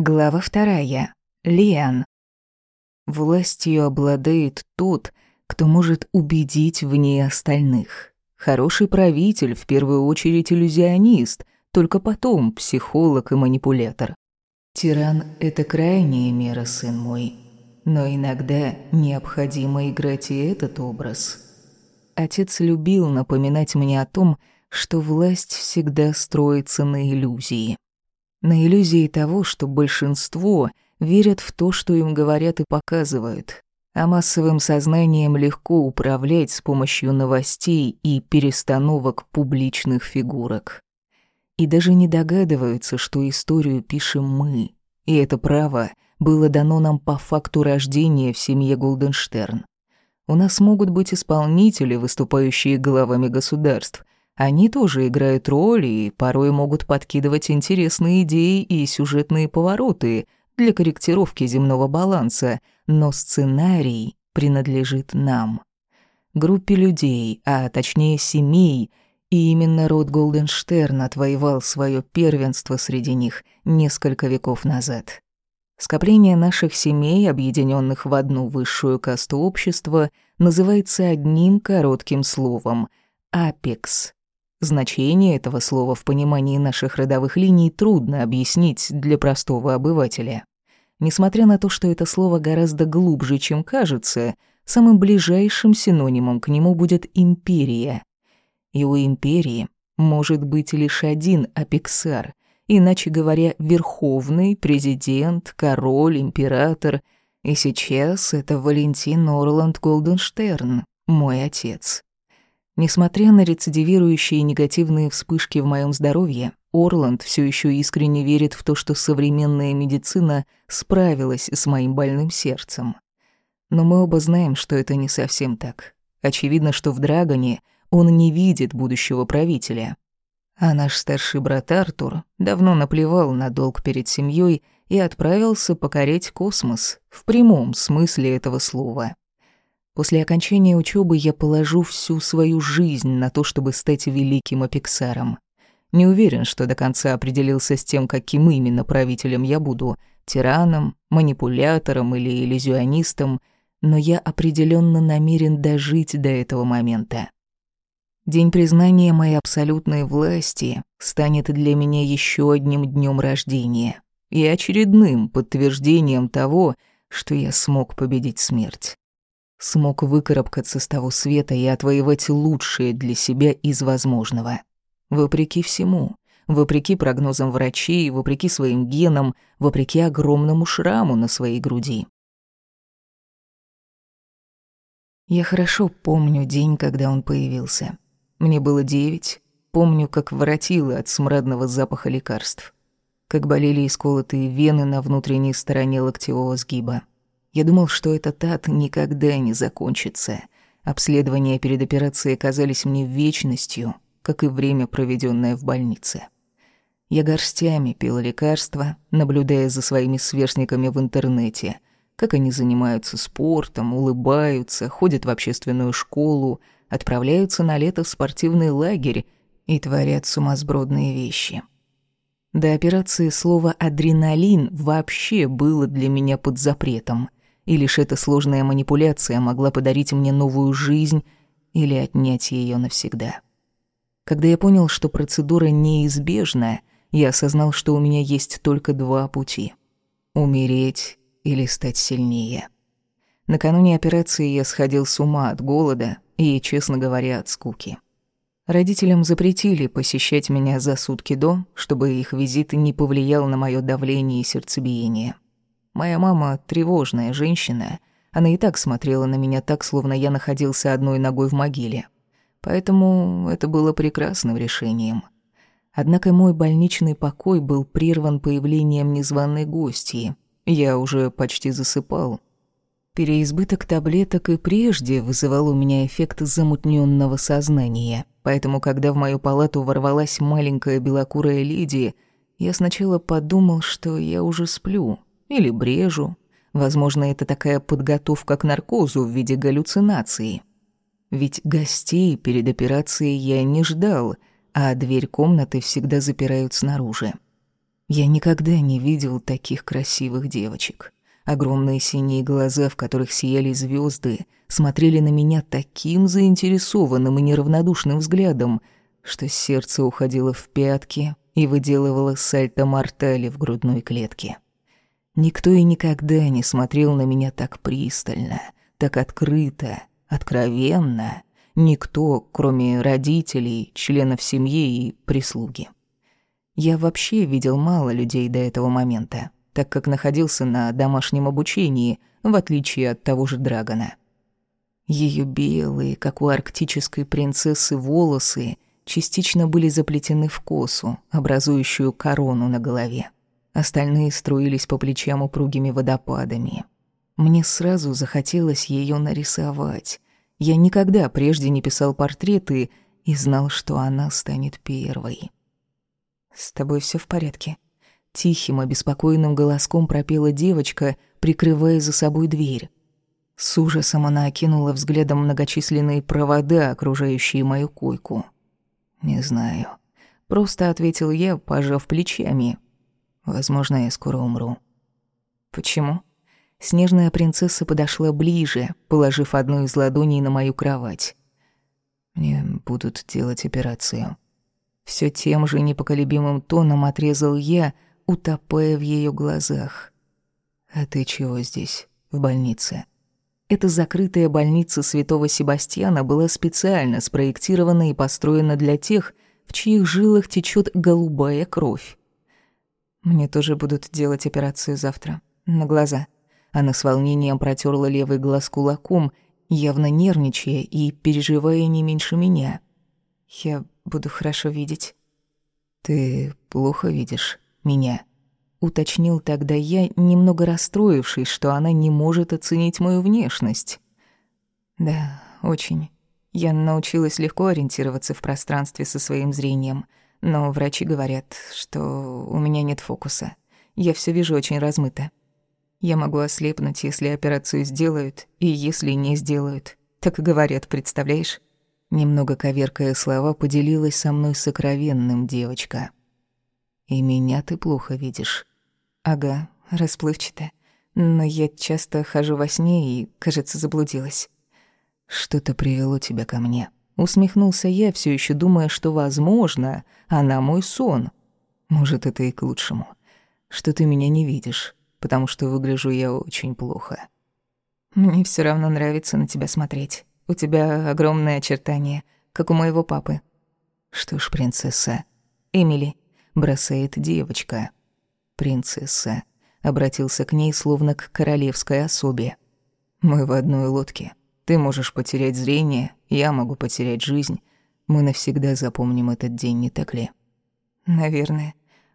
Глава вторая. Лиан. Властью обладает тот, кто может убедить в ней остальных. Хороший правитель, в первую очередь иллюзионист, только потом психолог и манипулятор. Тиран — это крайняя мера, сын мой. Но иногда необходимо играть и этот образ. Отец любил напоминать мне о том, что власть всегда строится на иллюзии на иллюзии того, что большинство верят в то, что им говорят и показывают, а массовым сознанием легко управлять с помощью новостей и перестановок публичных фигурок. И даже не догадываются, что историю пишем мы, и это право было дано нам по факту рождения в семье Голденштерн. У нас могут быть исполнители, выступающие главами государств, они тоже играют роль и порой могут подкидывать интересные идеи и сюжетные повороты для корректировки земного баланса, но сценарий принадлежит нам. Группе людей, а точнее семей, и именно род Голденштерн отвоевал свое первенство среди них несколько веков назад. Скопление наших семей, объединенных в одну высшую касту общества, называется одним коротким словом — «апекс». Значение этого слова в понимании наших родовых линий трудно объяснить для простого обывателя. Несмотря на то, что это слово гораздо глубже, чем кажется, самым ближайшим синонимом к нему будет «империя». И у империи может быть лишь один апексар, иначе говоря, верховный, президент, король, император. И сейчас это Валентин Орланд Голденштерн, мой отец. Несмотря на рецидивирующие негативные вспышки в моем здоровье, Орланд все еще искренне верит в то, что современная медицина справилась с моим больным сердцем. Но мы оба знаем, что это не совсем так. Очевидно, что в Драгоне он не видит будущего правителя. А наш старший брат Артур давно наплевал на долг перед семьей и отправился покорять космос в прямом смысле этого слова. После окончания учебы я положу всю свою жизнь на то, чтобы стать великим апексаром. Не уверен, что до конца определился с тем, каким именно правителем я буду — тираном, манипулятором или иллюзионистом, но я определенно намерен дожить до этого момента. День признания моей абсолютной власти станет для меня еще одним днем рождения и очередным подтверждением того, что я смог победить смерть смог выкарабкаться с того света и отвоевать лучшее для себя из возможного. Вопреки всему, вопреки прогнозам врачей, вопреки своим генам, вопреки огромному шраму на своей груди. Я хорошо помню день, когда он появился. Мне было девять. Помню, как воротило от смрадного запаха лекарств. Как болели исколотые вены на внутренней стороне локтевого сгиба. Я думал, что этот ад никогда не закончится. Обследования перед операцией казались мне вечностью, как и время, проведенное в больнице. Я горстями пил лекарства, наблюдая за своими сверстниками в интернете, как они занимаются спортом, улыбаются, ходят в общественную школу, отправляются на лето в спортивный лагерь и творят сумасбродные вещи. До операции слово «адреналин» вообще было для меня под запретом и лишь эта сложная манипуляция могла подарить мне новую жизнь или отнять ее навсегда. Когда я понял, что процедура неизбежна, я осознал, что у меня есть только два пути — умереть или стать сильнее. Накануне операции я сходил с ума от голода и, честно говоря, от скуки. Родителям запретили посещать меня за сутки до, чтобы их визит не повлиял на мое давление и сердцебиение — Моя мама тревожная женщина. Она и так смотрела на меня так, словно я находился одной ногой в могиле. Поэтому это было прекрасным решением. Однако мой больничный покой был прерван появлением незваной гости. Я уже почти засыпал. Переизбыток таблеток и прежде вызывал у меня эффект замутненного сознания. Поэтому, когда в мою палату ворвалась маленькая белокурая леди, я сначала подумал, что я уже сплю — или брежу. Возможно, это такая подготовка к наркозу в виде галлюцинации. Ведь гостей перед операцией я не ждал, а дверь комнаты всегда запирают снаружи. Я никогда не видел таких красивых девочек. Огромные синие глаза, в которых сияли звезды, смотрели на меня таким заинтересованным и неравнодушным взглядом, что сердце уходило в пятки и выделывало сальто-мортали в грудной клетке. Никто и никогда не смотрел на меня так пристально, так открыто, откровенно. Никто, кроме родителей, членов семьи и прислуги. Я вообще видел мало людей до этого момента так как находился на домашнем обучении, в отличие от того же Драгона. Ее белые, как у арктической принцессы, волосы частично были заплетены в косу, образующую корону на голове. Остальные струились по плечам упругими водопадами. Мне сразу захотелось ее нарисовать. Я никогда прежде не писал портреты и знал, что она станет первой. «С тобой все в порядке?» Тихим, обеспокоенным голоском пропела девочка, прикрывая за собой дверь. С ужасом она окинула взглядом многочисленные провода, окружающие мою койку. «Не знаю». Просто ответил я, пожав плечами. «Возможно, я скоро умру». «Почему?» Снежная принцесса подошла ближе, положив одну из ладоней на мою кровать. «Мне будут делать операцию». Все тем же непоколебимым тоном отрезал я, — утопая в ее глазах. «А ты чего здесь, в больнице?» Эта закрытая больница Святого Себастьяна была специально спроектирована и построена для тех, в чьих жилах течет голубая кровь. «Мне тоже будут делать операцию завтра. На глаза». Она с волнением протерла левый глаз кулаком, явно нервничая и переживая не меньше меня. «Я буду хорошо видеть». «Ты плохо видишь?» меня. Уточнил тогда я, немного расстроившись, что она не может оценить мою внешность. Да, очень. Я научилась легко ориентироваться в пространстве со своим зрением, но врачи говорят, что у меня нет фокуса. Я все вижу очень размыто. Я могу ослепнуть, если операцию сделают, и если не сделают. Так и говорят, представляешь? Немного коверкая слова, поделилась со мной сокровенным девочка. И меня ты плохо видишь. Ага, расплывчато. Но я часто хожу во сне и, кажется, заблудилась. Что-то привело тебя ко мне. Усмехнулся я, все еще думая, что, возможно, она мой сон. Может, это и к лучшему. Что ты меня не видишь, потому что выгляжу я очень плохо. Мне все равно нравится на тебя смотреть. У тебя огромные очертания, как у моего папы. Что ж, принцесса. Эмили, бросает девочка. Принцесса обратился к ней словно к королевской особе. Мы в одной лодке. Ты можешь потерять зрение, я могу потерять жизнь. Мы навсегда запомним этот день, не так ли? Наверное.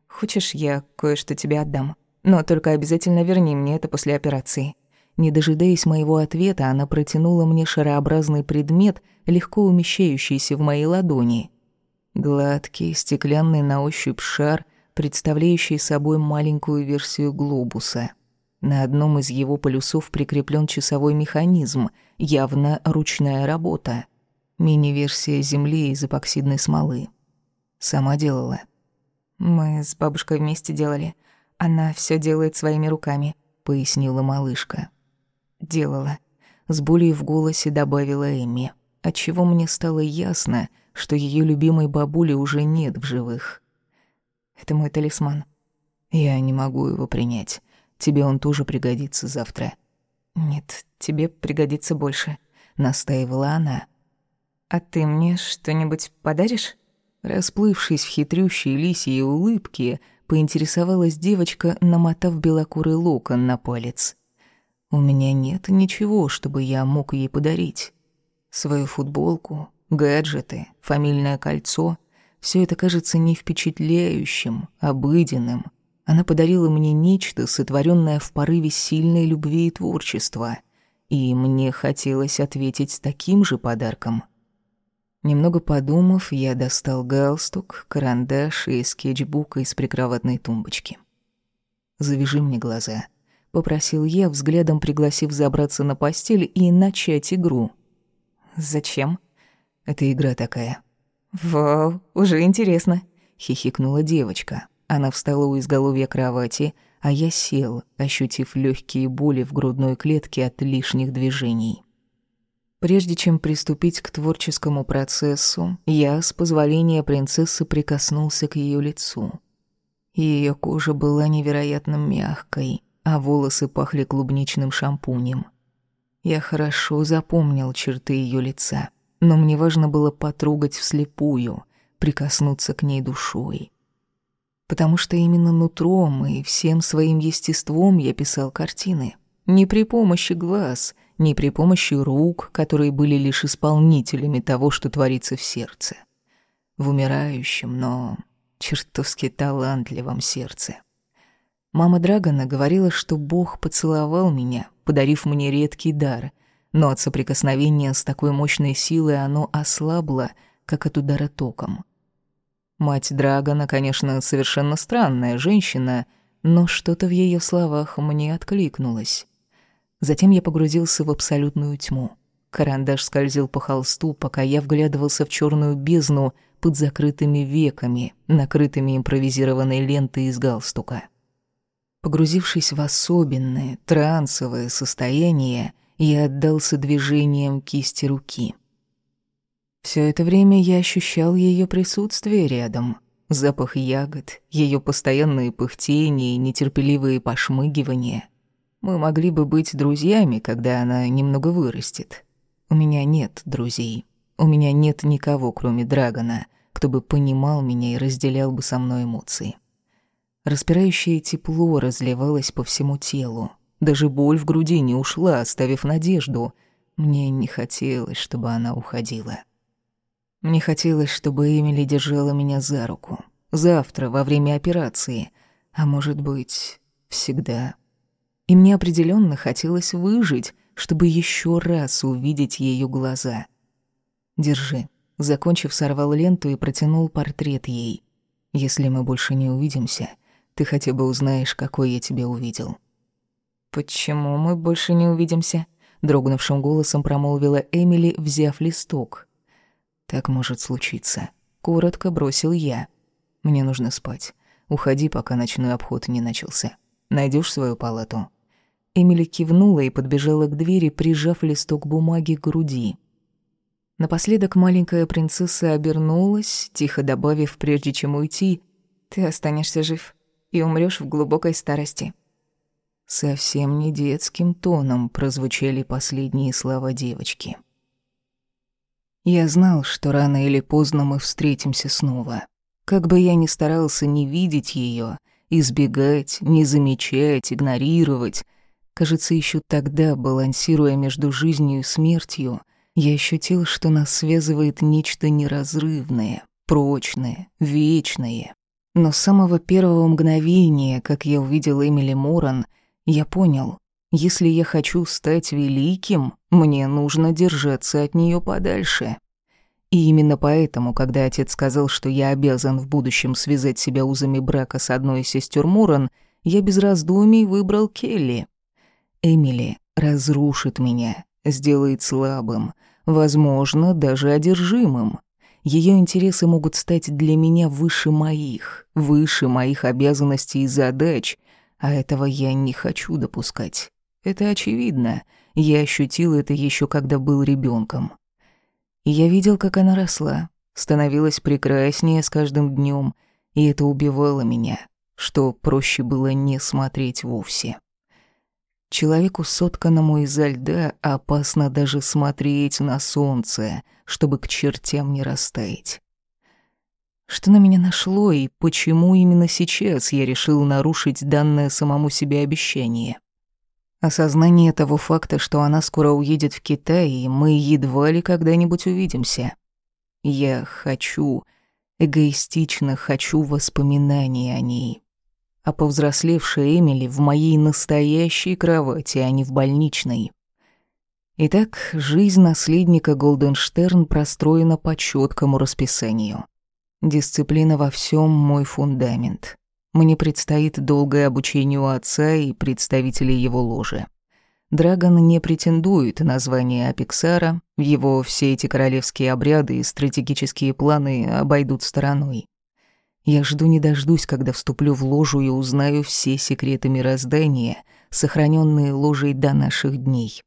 Хочешь, я кое-что тебе отдам? Но только обязательно верни мне это после операции. Не дожидаясь моего ответа, она протянула мне шарообразный предмет, легко умещающийся в моей ладони. Гладкий, стеклянный на ощупь шар, представляющий собой маленькую версию глобуса. На одном из его полюсов прикреплен часовой механизм, явно ручная работа. Мини-версия Земли из эпоксидной смолы. Сама делала. «Мы с бабушкой вместе делали. Она все делает своими руками», — пояснила малышка. «Делала». С болью в голосе добавила Эми, отчего мне стало ясно — что ее любимой бабули уже нет в живых. Это мой талисман. Я не могу его принять. Тебе он тоже пригодится завтра. Нет, тебе пригодится больше, настаивала она. А ты мне что-нибудь подаришь? Расплывшись в хитрющей лисьей улыбке, поинтересовалась девочка, намотав белокурый локон на палец. У меня нет ничего, чтобы я мог ей подарить. Свою футболку, Гаджеты, фамильное кольцо — все это кажется не впечатляющим, обыденным. Она подарила мне нечто, сотворенное в порыве сильной любви и творчества. И мне хотелось ответить таким же подарком. Немного подумав, я достал галстук, карандаш и скетчбук из прикроватной тумбочки. «Завяжи мне глаза», — попросил я, взглядом пригласив забраться на постель и начать игру. «Зачем?» Это игра такая». «Вау, уже интересно», — хихикнула девочка. Она встала у изголовья кровати, а я сел, ощутив легкие боли в грудной клетке от лишних движений. Прежде чем приступить к творческому процессу, я, с позволения принцессы, прикоснулся к ее лицу. Ее кожа была невероятно мягкой, а волосы пахли клубничным шампунем. Я хорошо запомнил черты ее лица, но мне важно было потрогать вслепую, прикоснуться к ней душой. Потому что именно нутром и всем своим естеством я писал картины. Не при помощи глаз — ни при помощи рук, которые были лишь исполнителями того, что творится в сердце. В умирающем, но чертовски талантливом сердце. Мама Драгона говорила, что Бог поцеловал меня, подарив мне редкий дар, но от соприкосновения с такой мощной силой оно ослабло, как от удара током. Мать Драгона, конечно, совершенно странная женщина, но что-то в ее словах мне откликнулось. Затем я погрузился в абсолютную тьму. Карандаш скользил по холсту, пока я вглядывался в черную бездну под закрытыми веками, накрытыми импровизированной лентой из галстука. Погрузившись в особенное, трансовое состояние, я отдался движениям кисти руки. Все это время я ощущал ее присутствие рядом. Запах ягод, ее постоянные пыхтения и нетерпеливые пошмыгивания — мы могли бы быть друзьями, когда она немного вырастет. У меня нет друзей. У меня нет никого, кроме Драгона, кто бы понимал меня и разделял бы со мной эмоции. Распирающее тепло разливалось по всему телу. Даже боль в груди не ушла, оставив надежду. Мне не хотелось, чтобы она уходила. Мне хотелось, чтобы Эмили держала меня за руку. Завтра, во время операции. А может быть, всегда и мне определенно хотелось выжить, чтобы еще раз увидеть ее глаза. «Держи». Закончив, сорвал ленту и протянул портрет ей. «Если мы больше не увидимся, ты хотя бы узнаешь, какой я тебя увидел». «Почему мы больше не увидимся?» Дрогнувшим голосом промолвила Эмили, взяв листок. «Так может случиться». Коротко бросил я. «Мне нужно спать. Уходи, пока ночной обход не начался. Найдешь свою палату?» Эмили кивнула и подбежала к двери, прижав листок бумаги к груди. Напоследок маленькая принцесса обернулась, тихо добавив, прежде чем уйти, «Ты останешься жив и умрёшь в глубокой старости». Совсем не детским тоном прозвучали последние слова девочки. Я знал, что рано или поздно мы встретимся снова. Как бы я ни старался не видеть её, избегать, не замечать, игнорировать, Кажется, еще тогда, балансируя между жизнью и смертью, я ощутил, что нас связывает нечто неразрывное, прочное, вечное. Но с самого первого мгновения, как я увидел Эмили Моран, я понял, если я хочу стать великим, мне нужно держаться от нее подальше. И именно поэтому, когда отец сказал, что я обязан в будущем связать себя узами брака с одной из сестер Моран, я без раздумий выбрал Келли. Эмили разрушит меня, сделает слабым, возможно, даже одержимым. Ее интересы могут стать для меня выше моих, выше моих обязанностей и задач, а этого я не хочу допускать. Это очевидно. Я ощутил это еще когда был ребенком. И я видел, как она росла, становилась прекраснее с каждым днем, и это убивало меня, что проще было не смотреть вовсе. Человеку, сотканному изо льда, опасно даже смотреть на солнце, чтобы к чертям не растаять. Что на меня нашло и почему именно сейчас я решил нарушить данное самому себе обещание? Осознание того факта, что она скоро уедет в Китай, и мы едва ли когда-нибудь увидимся. Я хочу, эгоистично хочу воспоминаний о ней, а повзрослевшая Эмили в моей настоящей кровати, а не в больничной. Итак, жизнь наследника Голденштерн простроена по четкому расписанию. Дисциплина во всем мой фундамент. Мне предстоит долгое обучение у отца и представителей его ложи. Драгон не претендует на звание Апексара, его все эти королевские обряды и стратегические планы обойдут стороной. Я жду не дождусь, когда вступлю в ложу и узнаю все секреты мироздания, сохраненные ложей до наших дней.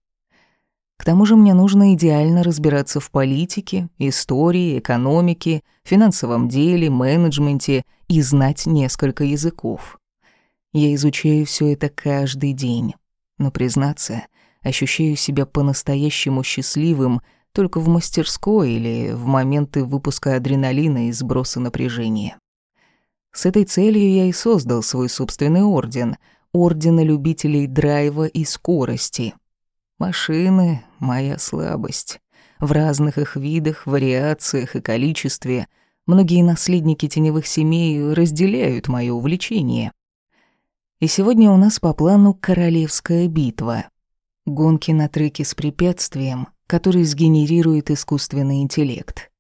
К тому же мне нужно идеально разбираться в политике, истории, экономике, финансовом деле, менеджменте и знать несколько языков. Я изучаю все это каждый день, но, признаться, ощущаю себя по-настоящему счастливым только в мастерской или в моменты выпуска адреналина и сброса напряжения. С этой целью я и создал свой собственный орден — Ордена любителей драйва и скорости. Машины — моя слабость. В разных их видах, вариациях и количестве многие наследники теневых семей разделяют моё увлечение. И сегодня у нас по плану королевская битва. Гонки на треке с препятствием, который сгенерирует искусственный интеллект.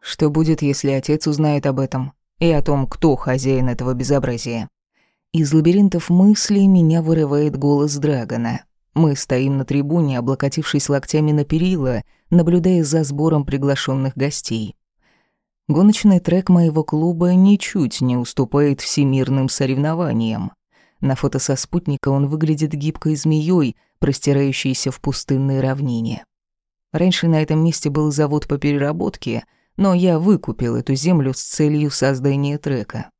Что будет, если отец узнает об этом? и о том, кто хозяин этого безобразия. Из лабиринтов мыслей меня вырывает голос Драгона. Мы стоим на трибуне, облокотившись локтями на перила, наблюдая за сбором приглашенных гостей. Гоночный трек моего клуба ничуть не уступает всемирным соревнованиям. На фото со спутника он выглядит гибкой змеей, простирающейся в пустынной равнине. Раньше на этом месте был завод по переработке — но я выкупил эту землю с целью создания трека.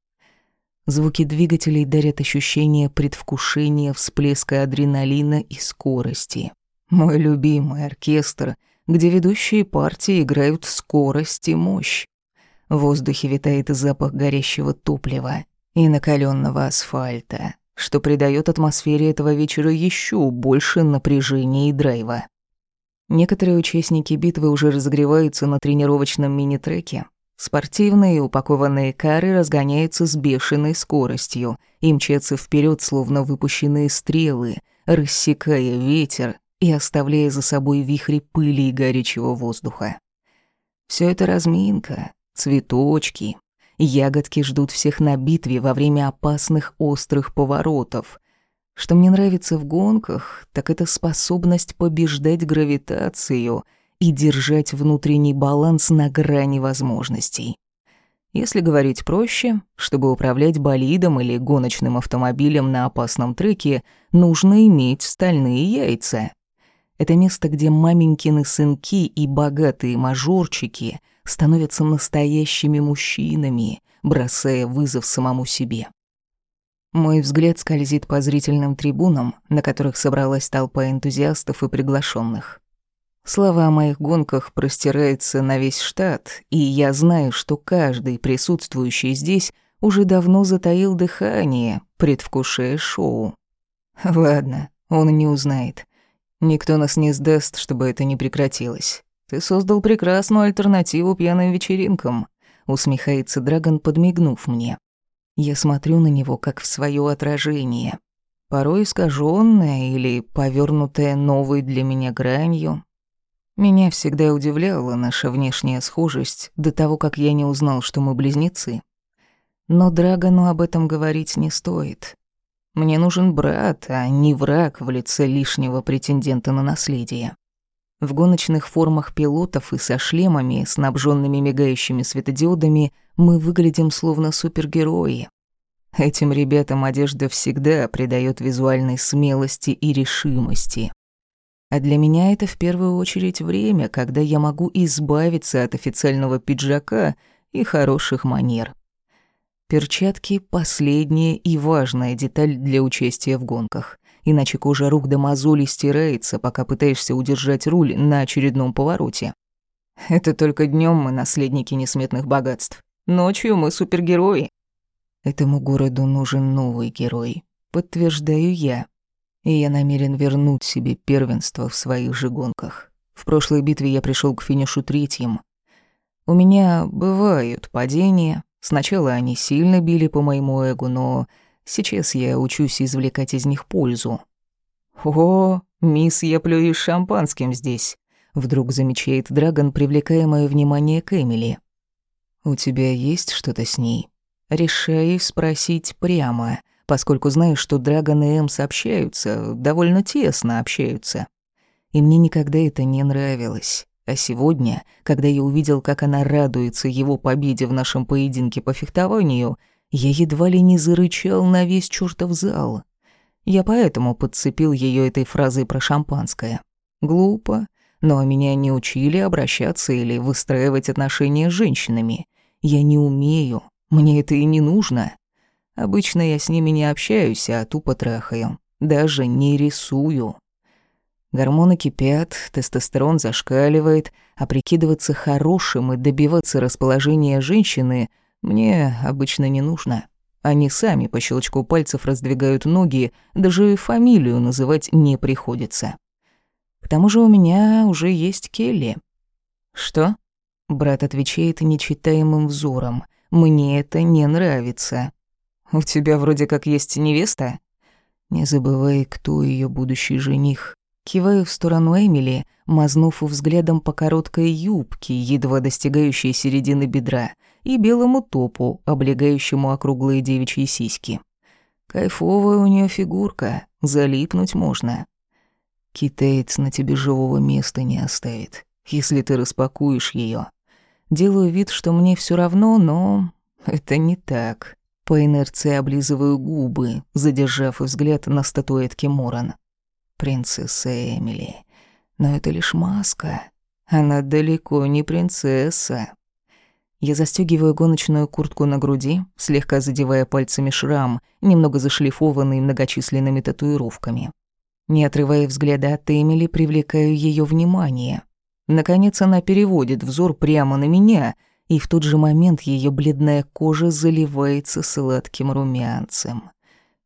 Звуки двигателей дарят ощущение предвкушения, всплеска адреналина и скорости. Мой любимый оркестр, где ведущие партии играют скорость и мощь. В воздухе витает запах горящего топлива и накаленного асфальта, что придает атмосфере этого вечера еще больше напряжения и драйва. Некоторые участники битвы уже разогреваются на тренировочном мини-треке. Спортивные упакованные кары разгоняются с бешеной скоростью. И мчатся вперед, словно выпущенные стрелы, рассекая ветер и оставляя за собой вихри пыли и горячего воздуха. Все это разминка, цветочки, ягодки ждут всех на битве во время опасных острых поворотов, что мне нравится в гонках, так это способность побеждать гравитацию и держать внутренний баланс на грани возможностей. Если говорить проще, чтобы управлять болидом или гоночным автомобилем на опасном треке, нужно иметь стальные яйца. Это место, где маменькины сынки и богатые мажорчики становятся настоящими мужчинами, бросая вызов самому себе. Мой взгляд скользит по зрительным трибунам, на которых собралась толпа энтузиастов и приглашенных. Слава о моих гонках простирается на весь штат, и я знаю, что каждый присутствующий здесь уже давно затаил дыхание, предвкушая шоу. Ладно, он не узнает. Никто нас не сдаст, чтобы это не прекратилось. Ты создал прекрасную альтернативу пьяным вечеринкам, усмехается Драгон, подмигнув мне. Я смотрю на него, как в свое отражение. Порой искаженное или повернутое новой для меня гранью. Меня всегда удивляла наша внешняя схожесть до того, как я не узнал, что мы близнецы. Но Драгону об этом говорить не стоит. Мне нужен брат, а не враг в лице лишнего претендента на наследие. В гоночных формах пилотов и со шлемами, снабженными мигающими светодиодами, мы выглядим словно супергерои. Этим ребятам одежда всегда придает визуальной смелости и решимости. А для меня это в первую очередь время, когда я могу избавиться от официального пиджака и хороших манер. Перчатки — последняя и важная деталь для участия в гонках иначе кожа рук до мозолей стирается, пока пытаешься удержать руль на очередном повороте. Это только днем мы наследники несметных богатств. Ночью мы супергерои. Этому городу нужен новый герой, подтверждаю я. И я намерен вернуть себе первенство в своих же гонках. В прошлой битве я пришел к финишу третьим. У меня бывают падения. Сначала они сильно били по моему эго, но Сейчас я учусь извлекать из них пользу. «О, мисс, я плюю шампанским здесь», — вдруг замечает Драгон, привлекая мое внимание к Эмили. «У тебя есть что-то с ней?» Решаю спросить прямо, поскольку знаю, что Драгон и Эм сообщаются, довольно тесно общаются. И мне никогда это не нравилось. А сегодня, когда я увидел, как она радуется его победе в нашем поединке по фехтованию, я едва ли не зарычал на весь чертов зал. Я поэтому подцепил ее этой фразой про шампанское. Глупо, но меня не учили обращаться или выстраивать отношения с женщинами. Я не умею, мне это и не нужно. Обычно я с ними не общаюсь, а тупо трахаю. Даже не рисую. Гормоны кипят, тестостерон зашкаливает, а прикидываться хорошим и добиваться расположения женщины мне обычно не нужно. Они сами по щелчку пальцев раздвигают ноги, даже фамилию называть не приходится. К тому же у меня уже есть Келли. Что? Брат отвечает нечитаемым взором. Мне это не нравится. У тебя вроде как есть невеста? Не забывай, кто ее будущий жених. Киваю в сторону Эмили, мазнув взглядом по короткой юбке, едва достигающей середины бедра, и белому топу, облегающему округлые девичьи сиськи. Кайфовая у нее фигурка, залипнуть можно. Китаец на тебе живого места не оставит, если ты распакуешь ее. Делаю вид, что мне все равно, но это не так. По инерции облизываю губы, задержав взгляд на статуэтке Моран принцесса Эмили. Но это лишь маска. Она далеко не принцесса. Я застегиваю гоночную куртку на груди, слегка задевая пальцами шрам, немного зашлифованный многочисленными татуировками. Не отрывая взгляда от Эмили, привлекаю ее внимание. Наконец она переводит взор прямо на меня, и в тот же момент ее бледная кожа заливается сладким румянцем.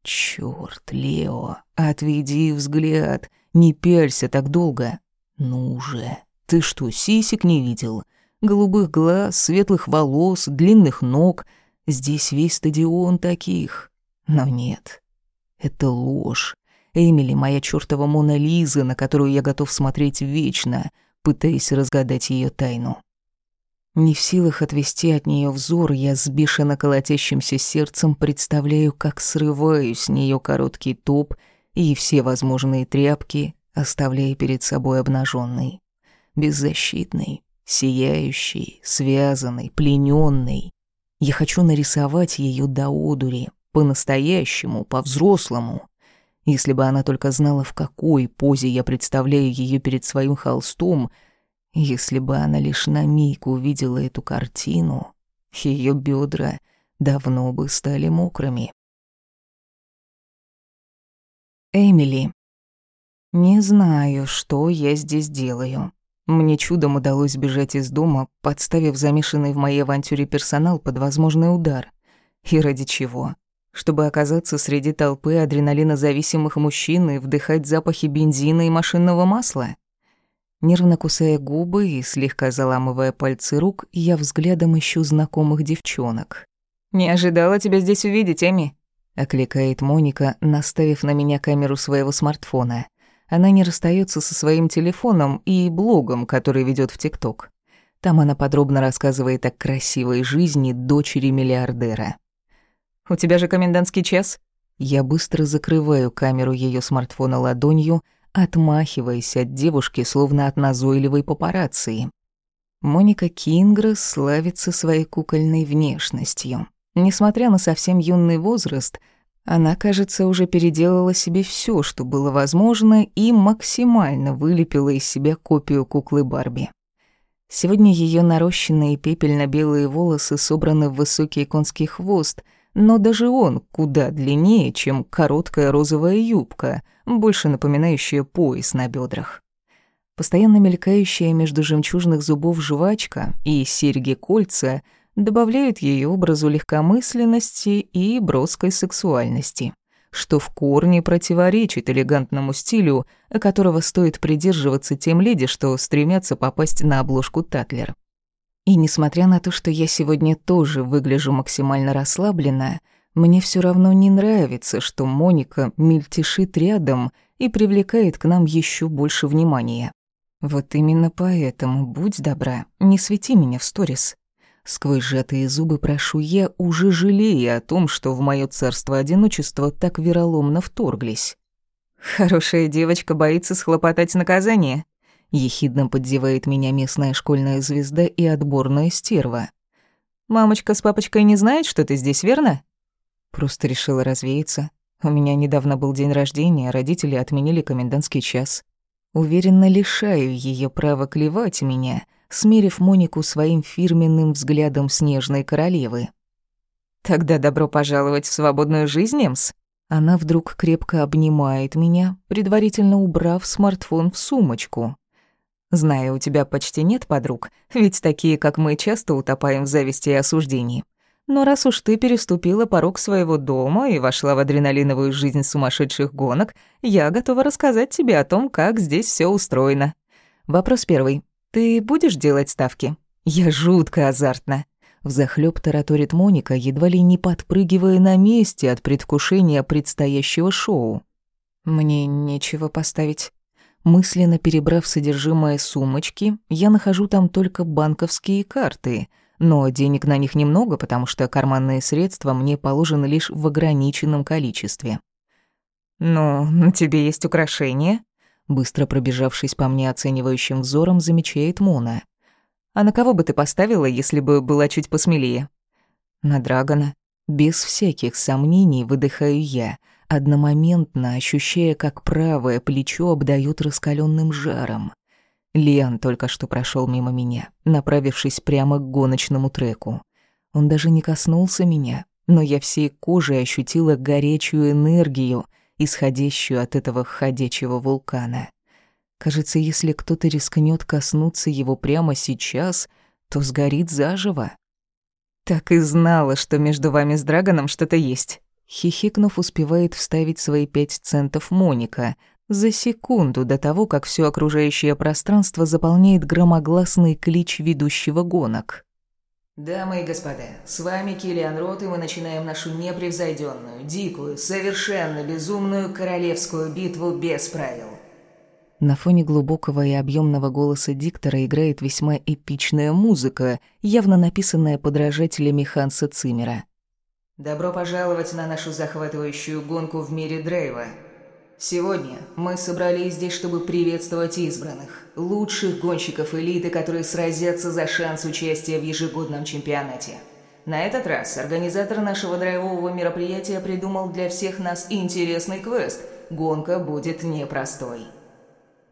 Чёрт, Лео, отведи взгляд, не пялься так долго. Ну же, ты что, сисек не видел? Голубых глаз, светлых волос, длинных ног. Здесь весь стадион таких. Но нет, это ложь. Эмили моя чёртова Мона Лиза, на которую я готов смотреть вечно, пытаясь разгадать её тайну. Не в силах отвести от нее взор, я с бешено колотящимся сердцем представляю, как срываю с нее короткий топ и все возможные тряпки, оставляя перед собой обнаженный, беззащитный, сияющий, связанный, плененный. Я хочу нарисовать ее до одури, по-настоящему, по-взрослому. Если бы она только знала, в какой позе я представляю ее перед своим холстом — если бы она лишь на миг увидела эту картину, ее бедра давно бы стали мокрыми. Эмили. Не знаю, что я здесь делаю. Мне чудом удалось бежать из дома, подставив замешанный в моей авантюре персонал под возможный удар. И ради чего? Чтобы оказаться среди толпы адреналинозависимых мужчин и вдыхать запахи бензина и машинного масла? Нервно кусая губы и слегка заламывая пальцы рук, я взглядом ищу знакомых девчонок. «Не ожидала тебя здесь увидеть, Эми», — окликает Моника, наставив на меня камеру своего смартфона. Она не расстается со своим телефоном и блогом, который ведет в ТикТок. Там она подробно рассказывает о красивой жизни дочери миллиардера. «У тебя же комендантский час?» Я быстро закрываю камеру ее смартфона ладонью, отмахиваясь от девушки, словно от назойливой папарацци. Моника Кингрос славится своей кукольной внешностью. Несмотря на совсем юный возраст, она, кажется, уже переделала себе все, что было возможно, и максимально вылепила из себя копию куклы Барби. Сегодня ее нарощенные пепельно-белые волосы собраны в высокий конский хвост — но даже он куда длиннее, чем короткая розовая юбка, больше напоминающая пояс на бедрах. Постоянно мелькающая между жемчужных зубов жвачка и серьги-кольца добавляют ее образу легкомысленности и броской сексуальности, что в корне противоречит элегантному стилю, которого стоит придерживаться тем леди, что стремятся попасть на обложку Татлер. И несмотря на то, что я сегодня тоже выгляжу максимально расслабленно, мне все равно не нравится, что Моника мельтешит рядом и привлекает к нам еще больше внимания. Вот именно поэтому, будь добра, не свети меня в сторис. Сквозь сжатые зубы прошу я, уже жалея о том, что в мое царство одиночества так вероломно вторглись. Хорошая девочка боится схлопотать наказание. Ехидно поддевает меня местная школьная звезда и отборная стерва. «Мамочка с папочкой не знают, что ты здесь, верно?» Просто решила развеяться. У меня недавно был день рождения, родители отменили комендантский час. Уверенно лишаю ее права клевать меня, смерив Монику своим фирменным взглядом снежной королевы. «Тогда добро пожаловать в свободную жизнь, Эмс!» Она вдруг крепко обнимает меня, предварительно убрав смартфон в сумочку. Зная, у тебя почти нет подруг, ведь такие, как мы, часто утопаем в зависти и осуждении. Но раз уж ты переступила порог своего дома и вошла в адреналиновую жизнь сумасшедших гонок, я готова рассказать тебе о том, как здесь все устроено. Вопрос первый. Ты будешь делать ставки? Я жутко азартна. Взахлёб тараторит Моника, едва ли не подпрыгивая на месте от предвкушения предстоящего шоу. Мне нечего поставить. Мысленно перебрав содержимое сумочки, я нахожу там только банковские карты — но денег на них немного, потому что карманные средства мне положены лишь в ограниченном количестве. «Ну, на тебе есть украшения?» Быстро пробежавшись по мне оценивающим взором, замечает Мона. «А на кого бы ты поставила, если бы была чуть посмелее?» «На Драгона». Без всяких сомнений выдыхаю я, одномоментно ощущая, как правое плечо обдает раскаленным жаром. Лиан только что прошел мимо меня, направившись прямо к гоночному треку. Он даже не коснулся меня, но я всей кожей ощутила горячую энергию, исходящую от этого ходячего вулкана. Кажется, если кто-то рискнет коснуться его прямо сейчас, то сгорит заживо. «Так и знала, что между вами с Драгоном что-то есть». Хихикнув, успевает вставить свои пять центов Моника — за секунду до того, как все окружающее пространство заполняет громогласный клич ведущего гонок. Дамы и господа, с вами Киллиан Рот, и мы начинаем нашу непревзойденную, дикую, совершенно безумную королевскую битву без правил. На фоне глубокого и объемного голоса диктора играет весьма эпичная музыка, явно написанная подражателями Ханса Циммера. Добро пожаловать на нашу захватывающую гонку в мире Дрейва. Сегодня мы собрались здесь, чтобы приветствовать избранных, лучших гонщиков элиты, которые сразятся за шанс участия в ежегодном чемпионате. На этот раз организатор нашего драйвового мероприятия придумал для всех нас интересный квест. Гонка будет непростой.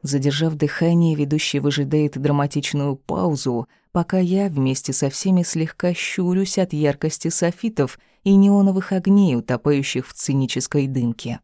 Задержав дыхание, ведущий выжидает драматичную паузу, пока я вместе со всеми слегка щурюсь от яркости софитов и неоновых огней, утопающих в цинической дымке.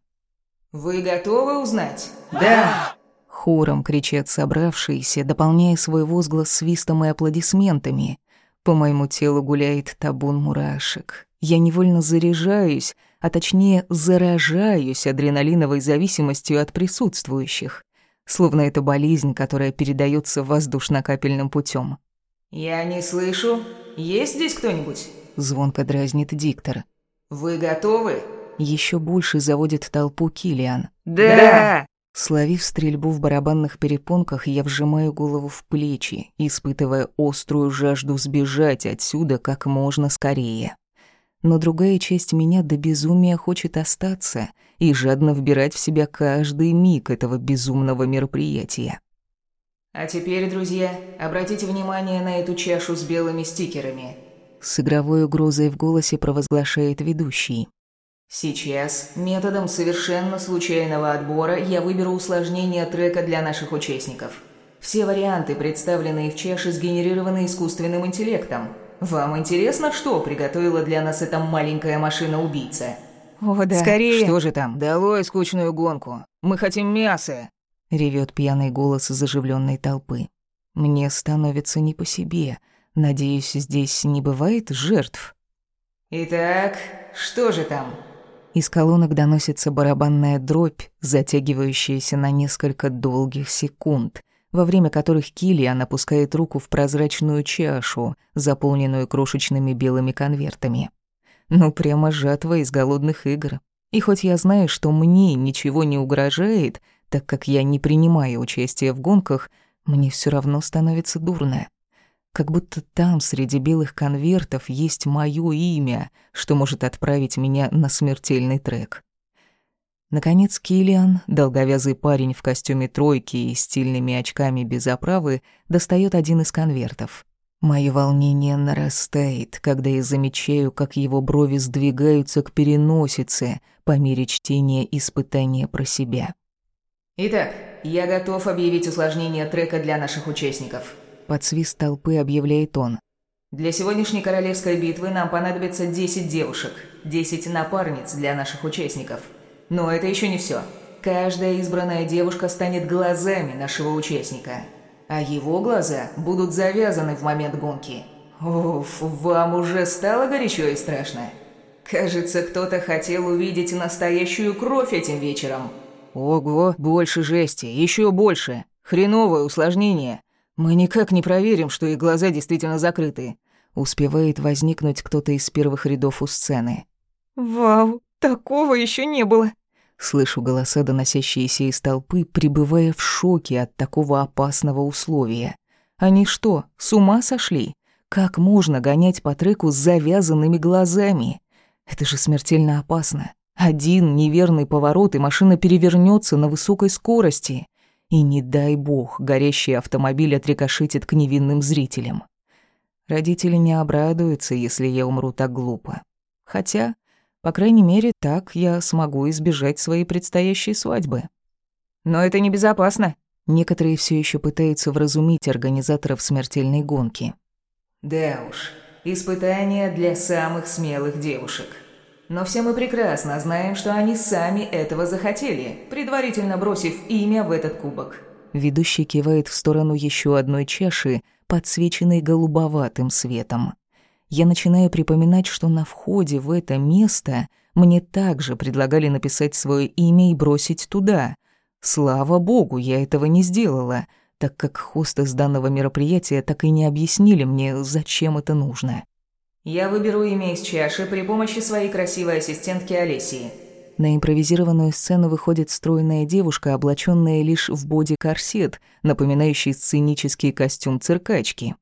«Вы готовы узнать?» «Да!» Хором кричат собравшиеся, дополняя свой возглас свистом и аплодисментами. По моему телу гуляет табун мурашек. Я невольно заряжаюсь, а точнее заражаюсь адреналиновой зависимостью от присутствующих. Словно это болезнь, которая передается воздушно-капельным путем. «Я не слышу. Есть здесь кто-нибудь?» Звонко дразнит диктор. «Вы готовы?» Еще больше заводит толпу Килиан. «Да!» Словив стрельбу в барабанных перепонках, я вжимаю голову в плечи, испытывая острую жажду сбежать отсюда как можно скорее. Но другая часть меня до безумия хочет остаться и жадно вбирать в себя каждый миг этого безумного мероприятия. А теперь, друзья, обратите внимание на эту чашу с белыми стикерами. С игровой угрозой в голосе провозглашает ведущий. Сейчас, методом совершенно случайного отбора, я выберу усложнение трека для наших участников. Все варианты, представленные в чаше, сгенерированы искусственным интеллектом. Вам интересно, что приготовила для нас эта маленькая машина-убийца? О, да. Скорее! Что же там? Долой скучную гонку. Мы хотим мяса. Ревет пьяный голос заживленной толпы. Мне становится не по себе. Надеюсь, здесь не бывает жертв. Итак, что же там? Из колонок доносится барабанная дробь, затягивающаяся на несколько долгих секунд, во время которых Киллиан опускает руку в прозрачную чашу, заполненную крошечными белыми конвертами. Ну, прямо жатва из голодных игр. И хоть я знаю, что мне ничего не угрожает, так как я не принимаю участие в гонках, мне все равно становится дурно как будто там среди белых конвертов есть моё имя, что может отправить меня на смертельный трек. Наконец Килиан, долговязый парень в костюме тройки и стильными очками без оправы, достает один из конвертов. Мое волнение нарастает, когда я замечаю, как его брови сдвигаются к переносице по мере чтения испытания про себя. Итак, я готов объявить усложнение трека для наших участников. Под свист толпы объявляет он. Для сегодняшней королевской битвы нам понадобится 10 девушек, 10 напарниц для наших участников – но это еще не все. Каждая избранная девушка станет глазами нашего участника. А его глаза будут завязаны в момент гонки. Уф, вам уже стало горячо и страшно? Кажется, кто-то хотел увидеть настоящую кровь этим вечером. Ого, больше жести, еще больше. Хреновое усложнение. Мы никак не проверим, что их глаза действительно закрыты. Успевает возникнуть кто-то из первых рядов у сцены. Вау, Такого еще не было. Слышу голоса, доносящиеся из толпы, пребывая в шоке от такого опасного условия. Они что, с ума сошли? Как можно гонять по треку с завязанными глазами? Это же смертельно опасно. Один неверный поворот, и машина перевернется на высокой скорости. И не дай бог, горящий автомобиль отрикошетит к невинным зрителям. Родители не обрадуются, если я умру так глупо. Хотя по крайней мере, так я смогу избежать своей предстоящей свадьбы. Но это небезопасно. Некоторые все еще пытаются вразумить организаторов смертельной гонки. Да уж, испытание для самых смелых девушек. Но все мы прекрасно знаем, что они сами этого захотели, предварительно бросив имя в этот кубок. Ведущий кивает в сторону еще одной чаши, подсвеченной голубоватым светом я начинаю припоминать, что на входе в это место мне также предлагали написать свое имя и бросить туда. Слава богу, я этого не сделала, так как хосты с данного мероприятия так и не объяснили мне, зачем это нужно. «Я выберу имя из чаши при помощи своей красивой ассистентки Олесии». На импровизированную сцену выходит стройная девушка, облаченная лишь в боди-корсет, напоминающий сценический костюм циркачки.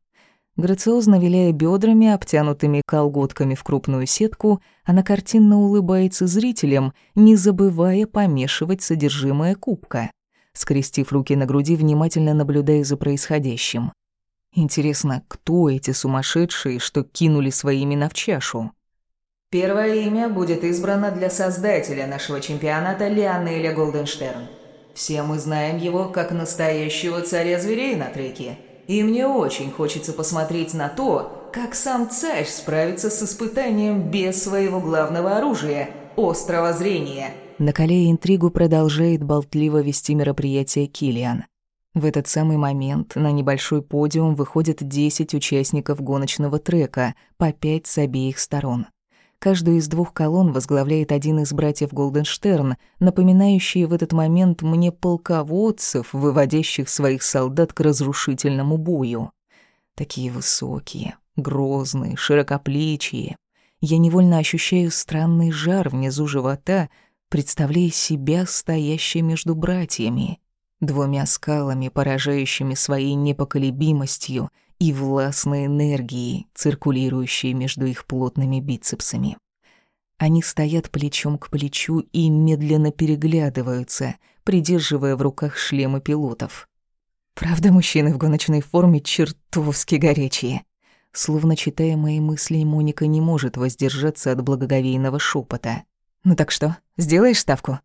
Грациозно виляя бедрами, обтянутыми колготками в крупную сетку, она картинно улыбается зрителям, не забывая помешивать содержимое кубка. Скрестив руки на груди, внимательно наблюдая за происходящим. Интересно, кто эти сумасшедшие, что кинули свои имена в чашу? Первое имя будет избрано для создателя нашего чемпионата Леонеля Голденштерн. Все мы знаем его как настоящего царя зверей на треке – и мне очень хочется посмотреть на то, как сам царь справится с испытанием без своего главного оружия – острого зрения. Накаляя интригу, продолжает болтливо вести мероприятие Килиан. В этот самый момент на небольшой подиум выходят 10 участников гоночного трека, по пять с обеих сторон. Каждую из двух колонн возглавляет один из братьев Голденштерн, напоминающий в этот момент мне полководцев, выводящих своих солдат к разрушительному бою. Такие высокие, грозные, широкоплечие. Я невольно ощущаю странный жар внизу живота, представляя себя стоящей между братьями, двумя скалами, поражающими своей непоколебимостью — и властной энергией, циркулирующей между их плотными бицепсами. Они стоят плечом к плечу и медленно переглядываются, придерживая в руках шлемы пилотов. Правда, мужчины в гоночной форме чертовски горячие. Словно читая мои мысли, Моника не может воздержаться от благоговейного шепота. «Ну так что, сделаешь ставку?»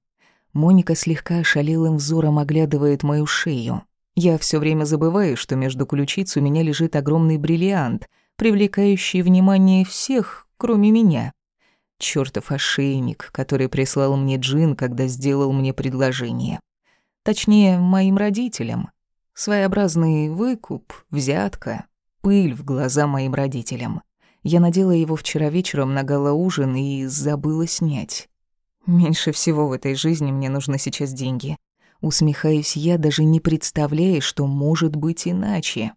Моника слегка ошалелым взором оглядывает мою шею. Я все время забываю, что между ключиц у меня лежит огромный бриллиант, привлекающий внимание всех, кроме меня. Чёртов ошейник, который прислал мне Джин, когда сделал мне предложение. Точнее, моим родителям. Своеобразный выкуп, взятка, пыль в глаза моим родителям. Я надела его вчера вечером на галаужин и забыла снять. Меньше всего в этой жизни мне нужны сейчас деньги. Усмехаюсь я, даже не представляя, что может быть иначе.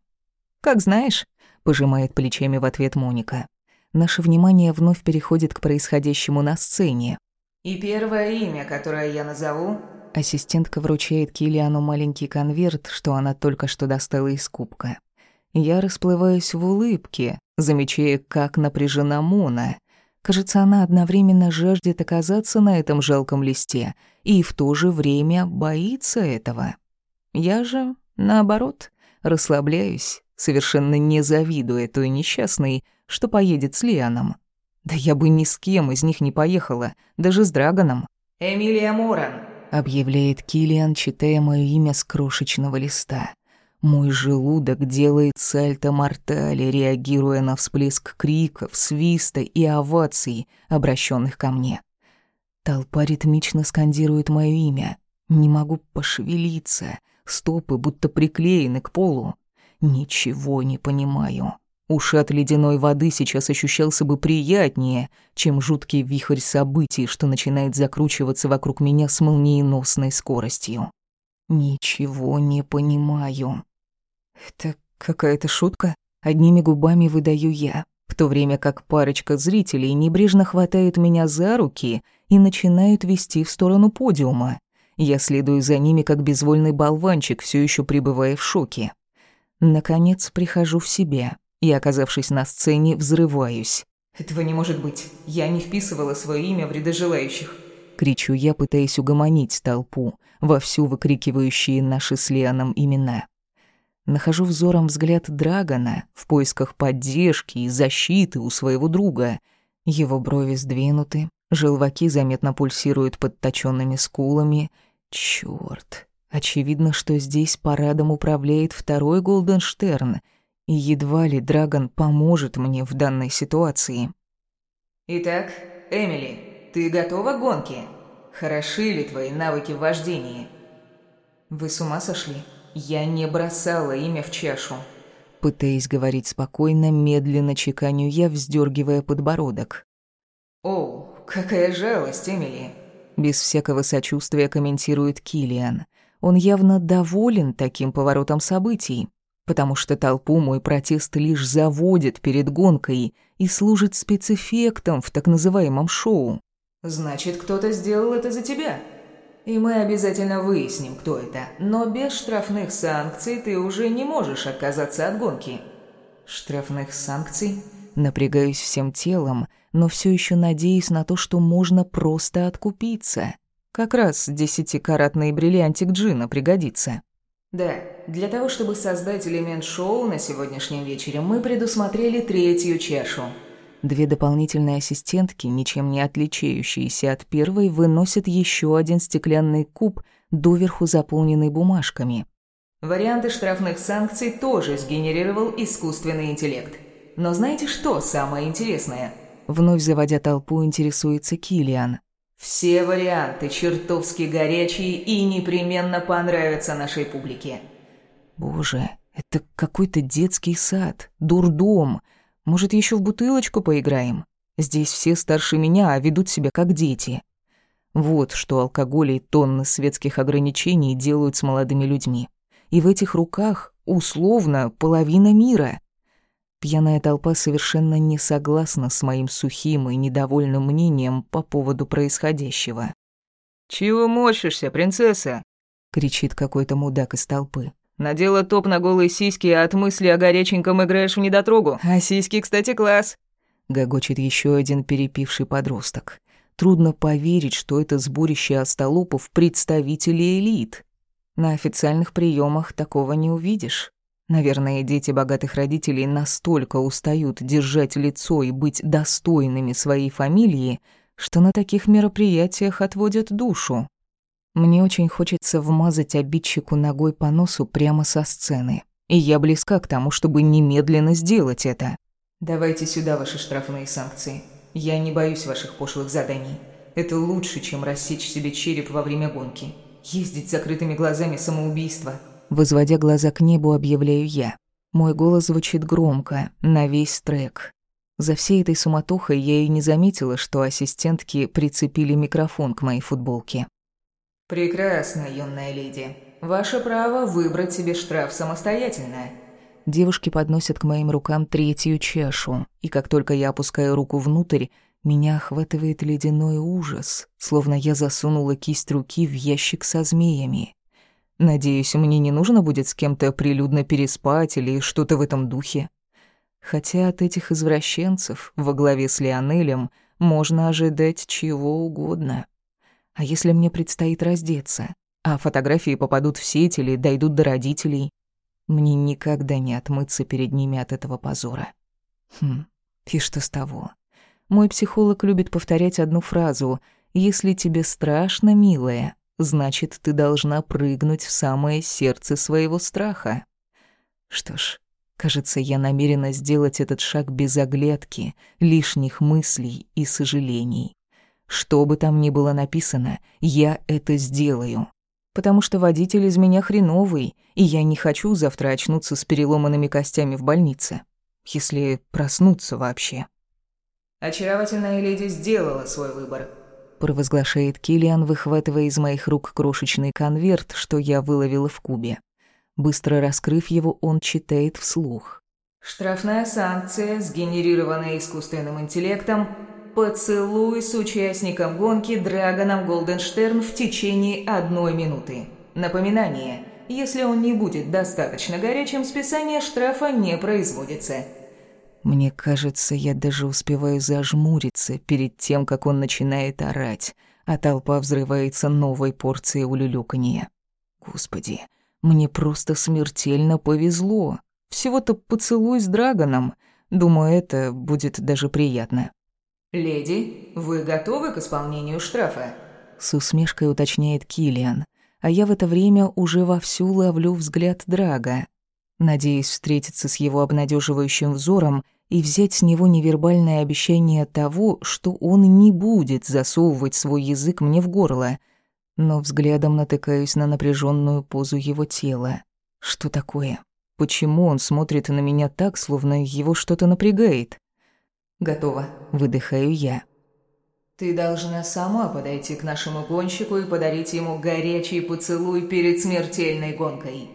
«Как знаешь», — пожимает плечами в ответ Моника. Наше внимание вновь переходит к происходящему на сцене. «И первое имя, которое я назову...» Ассистентка вручает Килиану маленький конверт, что она только что достала из кубка. Я расплываюсь в улыбке, замечая, как напряжена Мона. Кажется, она одновременно жаждет оказаться на этом жалком листе и в то же время боится этого. Я же, наоборот, расслабляюсь, совершенно не завидуя той несчастной, что поедет с Лианом. Да я бы ни с кем из них не поехала, даже с Драгоном. «Эмилия Моран», — объявляет Килиан, читая мое имя с крошечного листа. Мой желудок делает сальто-мортали, реагируя на всплеск криков, свиста и оваций, обращенных ко мне. Толпа ритмично скандирует мое имя. Не могу пошевелиться. Стопы будто приклеены к полу. Ничего не понимаю. Ушат ледяной воды сейчас ощущался бы приятнее, чем жуткий вихрь событий, что начинает закручиваться вокруг меня с молниеносной скоростью. Ничего не понимаю. Это какая-то шутка. Одними губами выдаю я, в то время как парочка зрителей небрежно хватают меня за руки и начинают вести в сторону подиума. Я следую за ними, как безвольный болванчик, все еще пребывая в шоке. Наконец прихожу в себя и, оказавшись на сцене, взрываюсь. «Этого не может быть. Я не вписывала свое имя в ряды желающих». Кричу я, пытаясь угомонить толпу, вовсю выкрикивающие наши с Лианом имена. Нахожу взором взгляд Драгона в поисках поддержки и защиты у своего друга. Его брови сдвинуты, желваки заметно пульсируют под точенными скулами. Чёрт, очевидно, что здесь парадом управляет второй Голденштерн, и едва ли Драгон поможет мне в данной ситуации. «Итак, Эмили, ты готова к гонке? Хороши ли твои навыки в вождении?» «Вы с ума сошли?» Я не бросала имя в чашу. Пытаясь говорить спокойно, медленно чеканю я, вздергивая подбородок. «О, какая жалость, Эмили!» Без всякого сочувствия комментирует Килиан. Он явно доволен таким поворотом событий, потому что толпу мой протест лишь заводит перед гонкой и служит спецэффектом в так называемом шоу. «Значит, кто-то сделал это за тебя?» И мы обязательно выясним, кто это. Но без штрафных санкций ты уже не можешь отказаться от гонки. Штрафных санкций? Напрягаюсь всем телом, но все еще надеюсь на то, что можно просто откупиться. Как раз десятикаратный бриллиантик Джина пригодится. Да, для того, чтобы создать элемент шоу на сегодняшнем вечере, мы предусмотрели третью чашу – Две дополнительные ассистентки, ничем не отличающиеся от первой, выносят еще один стеклянный куб, доверху заполненный бумажками. Варианты штрафных санкций тоже сгенерировал искусственный интеллект. Но знаете, что самое интересное? Вновь заводя толпу, интересуется Килиан. Все варианты чертовски горячие и непременно понравятся нашей публике. Боже, это какой-то детский сад, дурдом. Может, еще в бутылочку поиграем? Здесь все старше меня, а ведут себя как дети. Вот что алкоголь и тонны светских ограничений делают с молодыми людьми. И в этих руках, условно, половина мира. Пьяная толпа совершенно не согласна с моим сухим и недовольным мнением по поводу происходящего. «Чего морщишься, принцесса?» — кричит какой-то мудак из толпы. Надела топ на голые сиськи, а от мысли о горяченьком играешь в недотрогу. А сиськи, кстати, класс. Гогочет еще один перепивший подросток. Трудно поверить, что это сборище остолопов представители элит. На официальных приемах такого не увидишь. Наверное, дети богатых родителей настолько устают держать лицо и быть достойными своей фамилии, что на таких мероприятиях отводят душу. Мне очень хочется вмазать обидчику ногой по носу прямо со сцены. И я близка к тому, чтобы немедленно сделать это. «Давайте сюда ваши штрафные санкции. Я не боюсь ваших пошлых заданий. Это лучше, чем рассечь себе череп во время гонки. Ездить с закрытыми глазами – самоубийство». Возводя глаза к небу, объявляю я. Мой голос звучит громко, на весь трек. За всей этой суматохой я и не заметила, что ассистентки прицепили микрофон к моей футболке. «Прекрасно, юная леди. Ваше право выбрать себе штраф самостоятельно». Девушки подносят к моим рукам третью чашу, и как только я опускаю руку внутрь, меня охватывает ледяной ужас, словно я засунула кисть руки в ящик со змеями. Надеюсь, мне не нужно будет с кем-то прилюдно переспать или что-то в этом духе. Хотя от этих извращенцев во главе с Леонелем можно ожидать чего угодно. А если мне предстоит раздеться, а фотографии попадут в сеть или дойдут до родителей, мне никогда не отмыться перед ними от этого позора. Хм, и что с того? Мой психолог любит повторять одну фразу «Если тебе страшно, милая, значит, ты должна прыгнуть в самое сердце своего страха». Что ж, кажется, я намерена сделать этот шаг без оглядки, лишних мыслей и сожалений. Что бы там ни было написано, я это сделаю. Потому что водитель из меня хреновый, и я не хочу завтра очнуться с переломанными костями в больнице. Если проснуться вообще. «Очаровательная леди сделала свой выбор», провозглашает Килиан, выхватывая из моих рук крошечный конверт, что я выловила в кубе. Быстро раскрыв его, он читает вслух. «Штрафная санкция, сгенерированная искусственным интеллектом, поцелуй с участником гонки Драгоном Голденштерн в течение одной минуты. Напоминание, если он не будет достаточно горячим, списание штрафа не производится». Мне кажется, я даже успеваю зажмуриться перед тем, как он начинает орать, а толпа взрывается новой порцией улюлюканья. Господи, мне просто смертельно повезло. Всего-то поцелуй с Драгоном. Думаю, это будет даже приятно. «Леди, вы готовы к исполнению штрафа?» С усмешкой уточняет Килиан, а я в это время уже вовсю ловлю взгляд Драга. Надеюсь встретиться с его обнадеживающим взором и взять с него невербальное обещание того, что он не будет засовывать свой язык мне в горло. Но взглядом натыкаюсь на напряженную позу его тела. Что такое? Почему он смотрит на меня так, словно его что-то напрягает? «Готово», — выдыхаю я. «Ты должна сама подойти к нашему гонщику и подарить ему горячий поцелуй перед смертельной гонкой».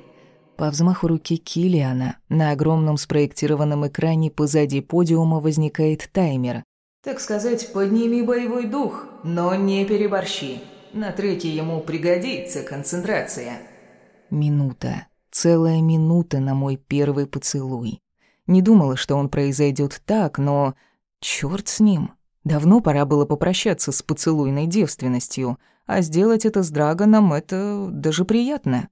По взмаху руки Килиана на огромном спроектированном экране позади подиума возникает таймер. «Так сказать, подними боевой дух, но не переборщи. На треке ему пригодится концентрация». Минута. Целая минута на мой первый поцелуй. Не думала, что он произойдет так, но Черт с ним. Давно пора было попрощаться с поцелуйной девственностью, а сделать это с Драгоном — это даже приятно.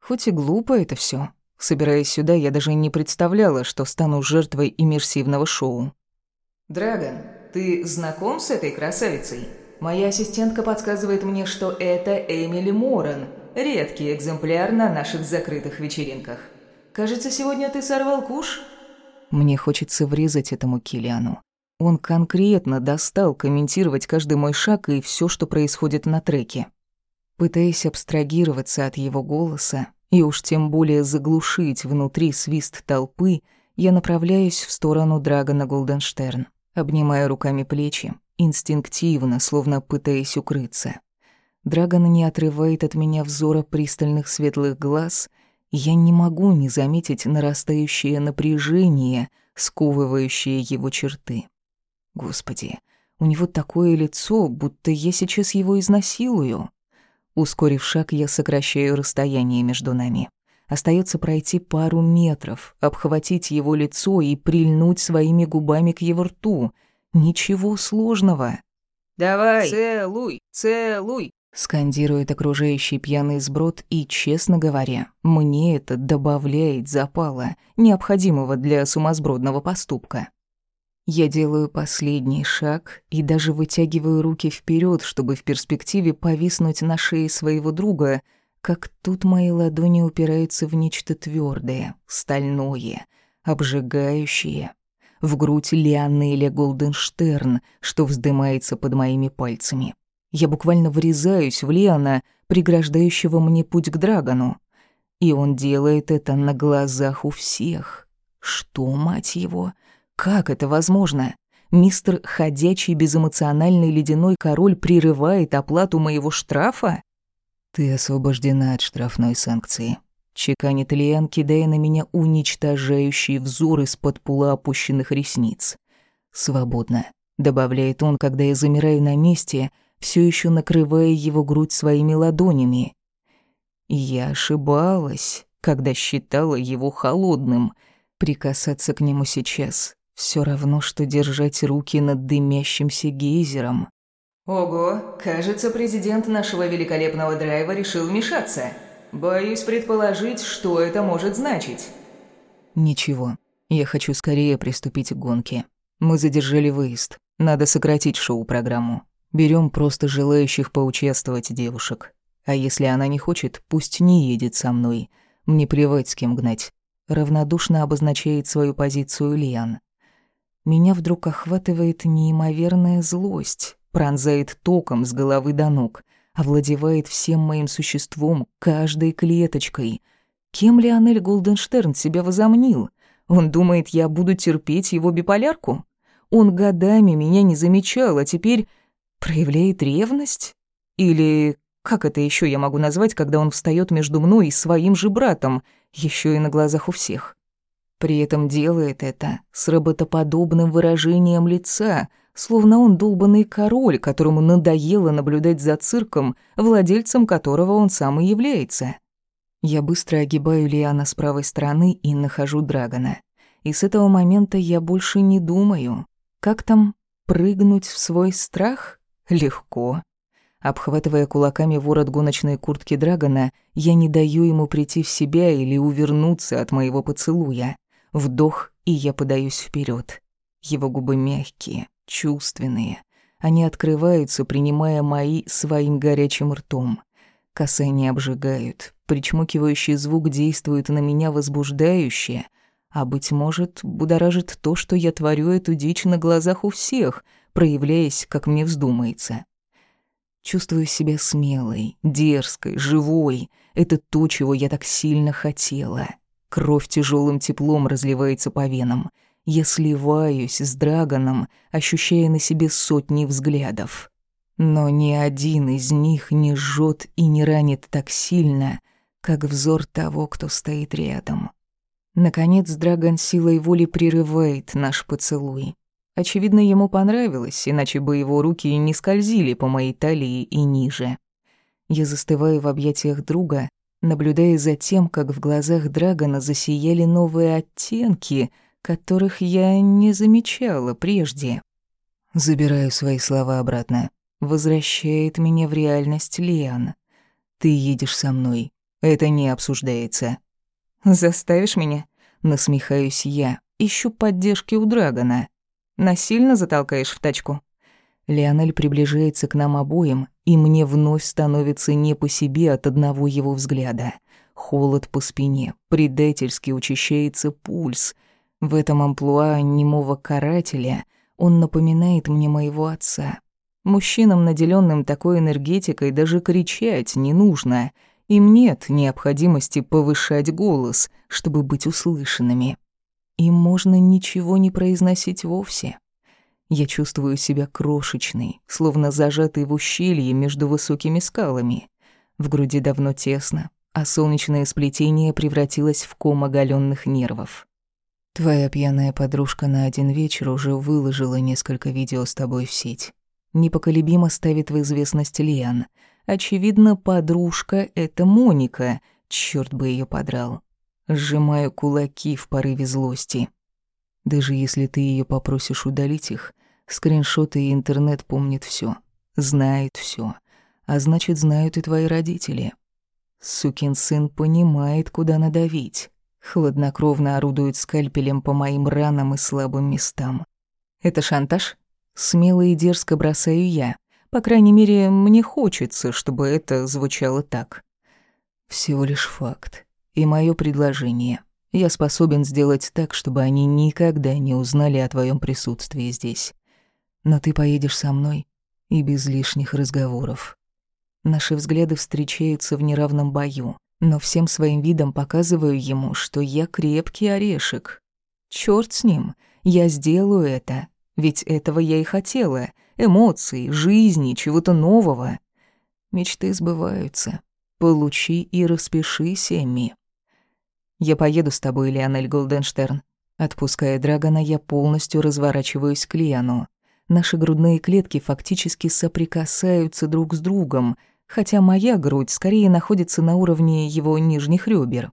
Хоть и глупо это все. Собираясь сюда, я даже не представляла, что стану жертвой иммерсивного шоу. «Драгон, ты знаком с этой красавицей? Моя ассистентка подсказывает мне, что это Эмили Моран, редкий экземпляр на наших закрытых вечеринках. Кажется, сегодня ты сорвал куш?» Мне хочется врезать этому Килиану. Он конкретно достал комментировать каждый мой шаг и все, что происходит на треке. Пытаясь абстрагироваться от его голоса и уж тем более заглушить внутри свист толпы, я направляюсь в сторону Драгона Голденштерн, обнимая руками плечи, инстинктивно, словно пытаясь укрыться. Драгон не отрывает от меня взора пристальных светлых глаз, и я не могу не заметить нарастающее напряжение, сковывающее его черты. Господи, у него такое лицо, будто я сейчас его изнасилую. Ускорив шаг, я сокращаю расстояние между нами. Остается пройти пару метров, обхватить его лицо и прильнуть своими губами к его рту. Ничего сложного. «Давай, целуй, целуй!» скандирует окружающий пьяный сброд, и, честно говоря, мне это добавляет запала, необходимого для сумасбродного поступка. Я делаю последний шаг и даже вытягиваю руки вперед, чтобы в перспективе повиснуть на шее своего друга, как тут мои ладони упираются в нечто твердое, стальное, обжигающее. В грудь Лианнеля Голденштерн, что вздымается под моими пальцами. Я буквально врезаюсь в Лиана, преграждающего мне путь к Драгону. И он делает это на глазах у всех. Что, мать его, как это возможно? Мистер ходячий безэмоциональный ледяной король прерывает оплату моего штрафа? Ты освобождена от штрафной санкции. Чеканит Лиан, кидая на меня уничтожающий взор из-под полуопущенных ресниц. «Свободно», — добавляет он, когда я замираю на месте, все еще накрывая его грудь своими ладонями. Я ошибалась, когда считала его холодным. Прикасаться к нему сейчас Все равно, что держать руки над дымящимся гейзером. Ого, кажется, президент нашего великолепного драйва решил вмешаться. Боюсь предположить, что это может значить. Ничего, я хочу скорее приступить к гонке. Мы задержали выезд. Надо сократить шоу-программу. Берем просто желающих поучаствовать девушек. А если она не хочет, пусть не едет со мной. Мне плевать, с кем гнать. Равнодушно обозначает свою позицию Лиан. Меня вдруг охватывает неимоверная злость, пронзает током с головы до ног, овладевает всем моим существом, каждой клеточкой. Кем Леонель Голденштерн себя возомнил? Он думает, я буду терпеть его биполярку? Он годами меня не замечал, а теперь проявляет ревность? Или как это еще я могу назвать, когда он встает между мной и своим же братом, еще и на глазах у всех? При этом делает это с роботоподобным выражением лица, словно он долбанный король, которому надоело наблюдать за цирком, владельцем которого он сам и является. Я быстро огибаю Лиана с правой стороны и нахожу Драгона. И с этого момента я больше не думаю. Как там прыгнуть в свой страх? Легко. Обхватывая кулаками ворот гоночной куртки Драгона, я не даю ему прийти в себя или увернуться от моего поцелуя. Вдох, и я подаюсь вперед. Его губы мягкие, чувственные. Они открываются, принимая мои своим горячим ртом. Касания обжигают. Причмокивающий звук действует на меня возбуждающе, а, быть может, будоражит то, что я творю эту дичь на глазах у всех, проявляясь, как мне вздумается. Чувствую себя смелой, дерзкой, живой. Это то, чего я так сильно хотела. Кровь тяжелым теплом разливается по венам. Я сливаюсь с Драгоном, ощущая на себе сотни взглядов. Но ни один из них не жжет и не ранит так сильно, как взор того, кто стоит рядом. Наконец Драгон силой воли прерывает наш поцелуй. Очевидно, ему понравилось, иначе бы его руки не скользили по моей талии и ниже. Я застываю в объятиях друга, наблюдая за тем, как в глазах Драгона засияли новые оттенки, которых я не замечала прежде. Забираю свои слова обратно. Возвращает меня в реальность Лиан. Ты едешь со мной. Это не обсуждается. Заставишь меня? Насмехаюсь я. Ищу поддержки у Драгона. Насильно затолкаешь в тачку?» Леонель приближается к нам обоим, и мне вновь становится не по себе от одного его взгляда. Холод по спине, предательски учащается пульс. В этом амплуа немого карателя он напоминает мне моего отца. Мужчинам, наделенным такой энергетикой, даже кричать не нужно. Им нет необходимости повышать голос, чтобы быть услышанными. Им можно ничего не произносить вовсе. Я чувствую себя крошечной, словно зажатой в ущелье между высокими скалами. В груди давно тесно, а солнечное сплетение превратилось в ком оголенных нервов. Твоя пьяная подружка на один вечер уже выложила несколько видео с тобой в сеть. Непоколебимо ставит в известность Лиан. Очевидно, подружка — это Моника, черт бы ее подрал. Сжимаю кулаки в порыве злости. Даже если ты ее попросишь удалить их, скриншоты и интернет помнят все, знают все, а значит, знают и твои родители. Сукин сын понимает, куда надавить. Хладнокровно орудует скальпелем по моим ранам и слабым местам. Это шантаж? Смело и дерзко бросаю я. По крайней мере, мне хочется, чтобы это звучало так. Всего лишь факт и мое предложение. Я способен сделать так, чтобы они никогда не узнали о твоем присутствии здесь. Но ты поедешь со мной и без лишних разговоров. Наши взгляды встречаются в неравном бою, но всем своим видом показываю ему, что я крепкий орешек. Чёрт с ним, я сделаю это, ведь этого я и хотела. Эмоций, жизни, чего-то нового. Мечты сбываются. Получи и распишись, Эмми. Я поеду с тобой, Леонель Голденштерн. Отпуская Драгона, я полностью разворачиваюсь к Лиану. Наши грудные клетки фактически соприкасаются друг с другом, хотя моя грудь скорее находится на уровне его нижних ребер.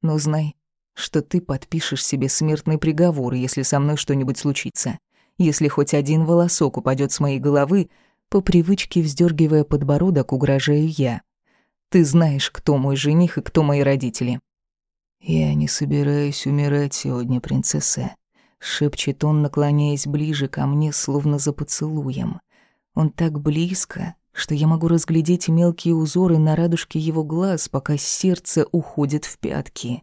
Но знай, что ты подпишешь себе смертный приговор, если со мной что-нибудь случится. Если хоть один волосок упадет с моей головы, по привычке вздергивая подбородок, угрожаю я. Ты знаешь, кто мой жених и кто мои родители. Я не собираюсь умирать сегодня, принцесса, шепчет он, наклоняясь ближе ко мне, словно за поцелуем. Он так близко, что я могу разглядеть мелкие узоры на радужке его глаз, пока сердце уходит в пятки.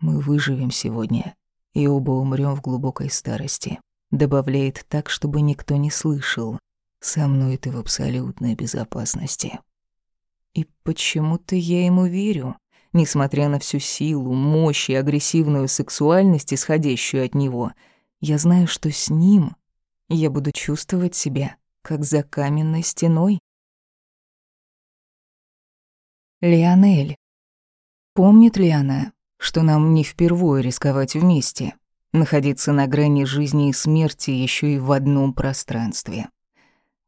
Мы выживем сегодня и оба умрем в глубокой старости. Добавляет так, чтобы никто не слышал. Со мной ты в абсолютной безопасности. И почему-то я ему верю, несмотря на всю силу, мощь и агрессивную сексуальность, исходящую от него. Я знаю, что с ним я буду чувствовать себя как за каменной стеной. Лионель. Помнит ли она, что нам не впервые рисковать вместе, находиться на грани жизни и смерти еще и в одном пространстве?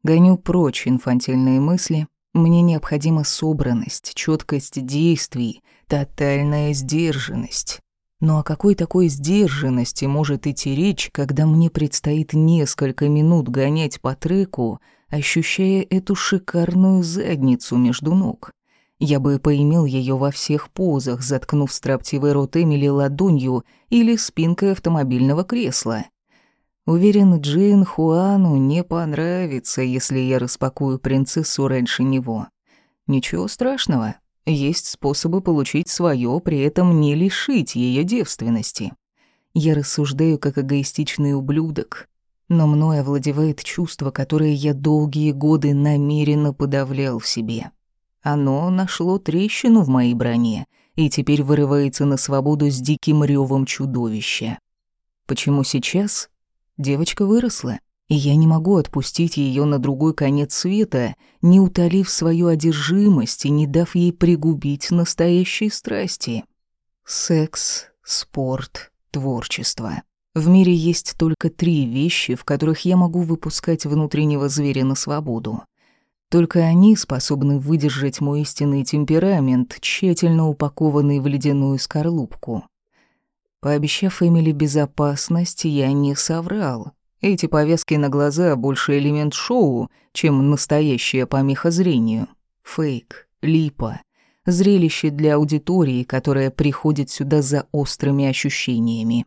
Гоню прочь инфантильные мысли. Мне необходима собранность, четкость действий, тотальная сдержанность. Но о какой такой сдержанности может идти речь, когда мне предстоит несколько минут гонять по треку, ощущая эту шикарную задницу между ног? Я бы поимел ее во всех позах, заткнув строптивый рот Эмили ладонью или спинкой автомобильного кресла. Уверен, Джин Хуану не понравится, если я распакую принцессу раньше него. Ничего страшного, есть способы получить свое, при этом не лишить ее девственности. Я рассуждаю как эгоистичный ублюдок, но мной овладевает чувство, которое я долгие годы намеренно подавлял в себе. Оно нашло трещину в моей броне и теперь вырывается на свободу с диким ревом чудовища. Почему сейчас? Девочка выросла, и я не могу отпустить ее на другой конец света, не утолив свою одержимость и не дав ей пригубить настоящей страсти. Секс, спорт, творчество. В мире есть только три вещи, в которых я могу выпускать внутреннего зверя на свободу. Только они способны выдержать мой истинный темперамент, тщательно упакованный в ледяную скорлупку. Пообещав Эмили безопасность, я не соврал. Эти повязки на глаза больше элемент шоу, чем настоящая помеха зрению. Фейк, липа, зрелище для аудитории, которая приходит сюда за острыми ощущениями.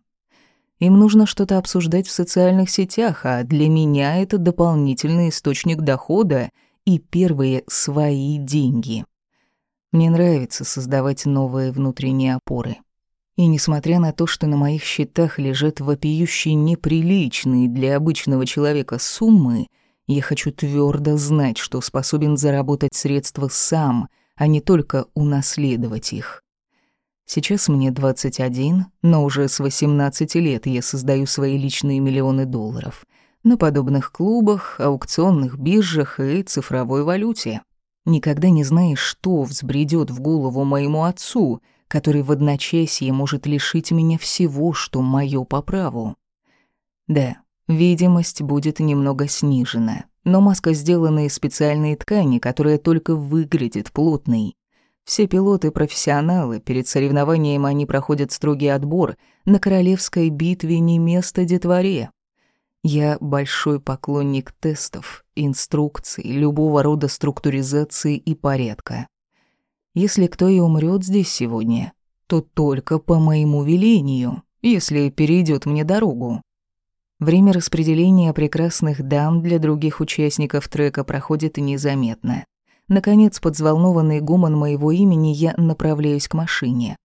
Им нужно что-то обсуждать в социальных сетях, а для меня это дополнительный источник дохода и первые свои деньги. Мне нравится создавать новые внутренние опоры. И несмотря на то, что на моих счетах лежат вопиющие неприличные для обычного человека суммы, я хочу твердо знать, что способен заработать средства сам, а не только унаследовать их. Сейчас мне 21, но уже с 18 лет я создаю свои личные миллионы долларов. На подобных клубах, аукционных биржах и цифровой валюте. Никогда не знаешь, что взбредёт в голову моему отцу, который в одночасье может лишить меня всего, что моё по праву. Да, видимость будет немного снижена, но маска сделана из специальной ткани, которая только выглядит плотной. Все пилоты профессионалы, перед соревнованием они проходят строгий отбор, на королевской битве не место детворе. Я большой поклонник тестов, инструкций, любого рода структуризации и порядка. Если кто и умрет здесь сегодня, то только по моему велению, если перейдет мне дорогу. Время распределения прекрасных дам для других участников трека проходит незаметно. Наконец, под взволнованный гомон моего имени я направляюсь к машине.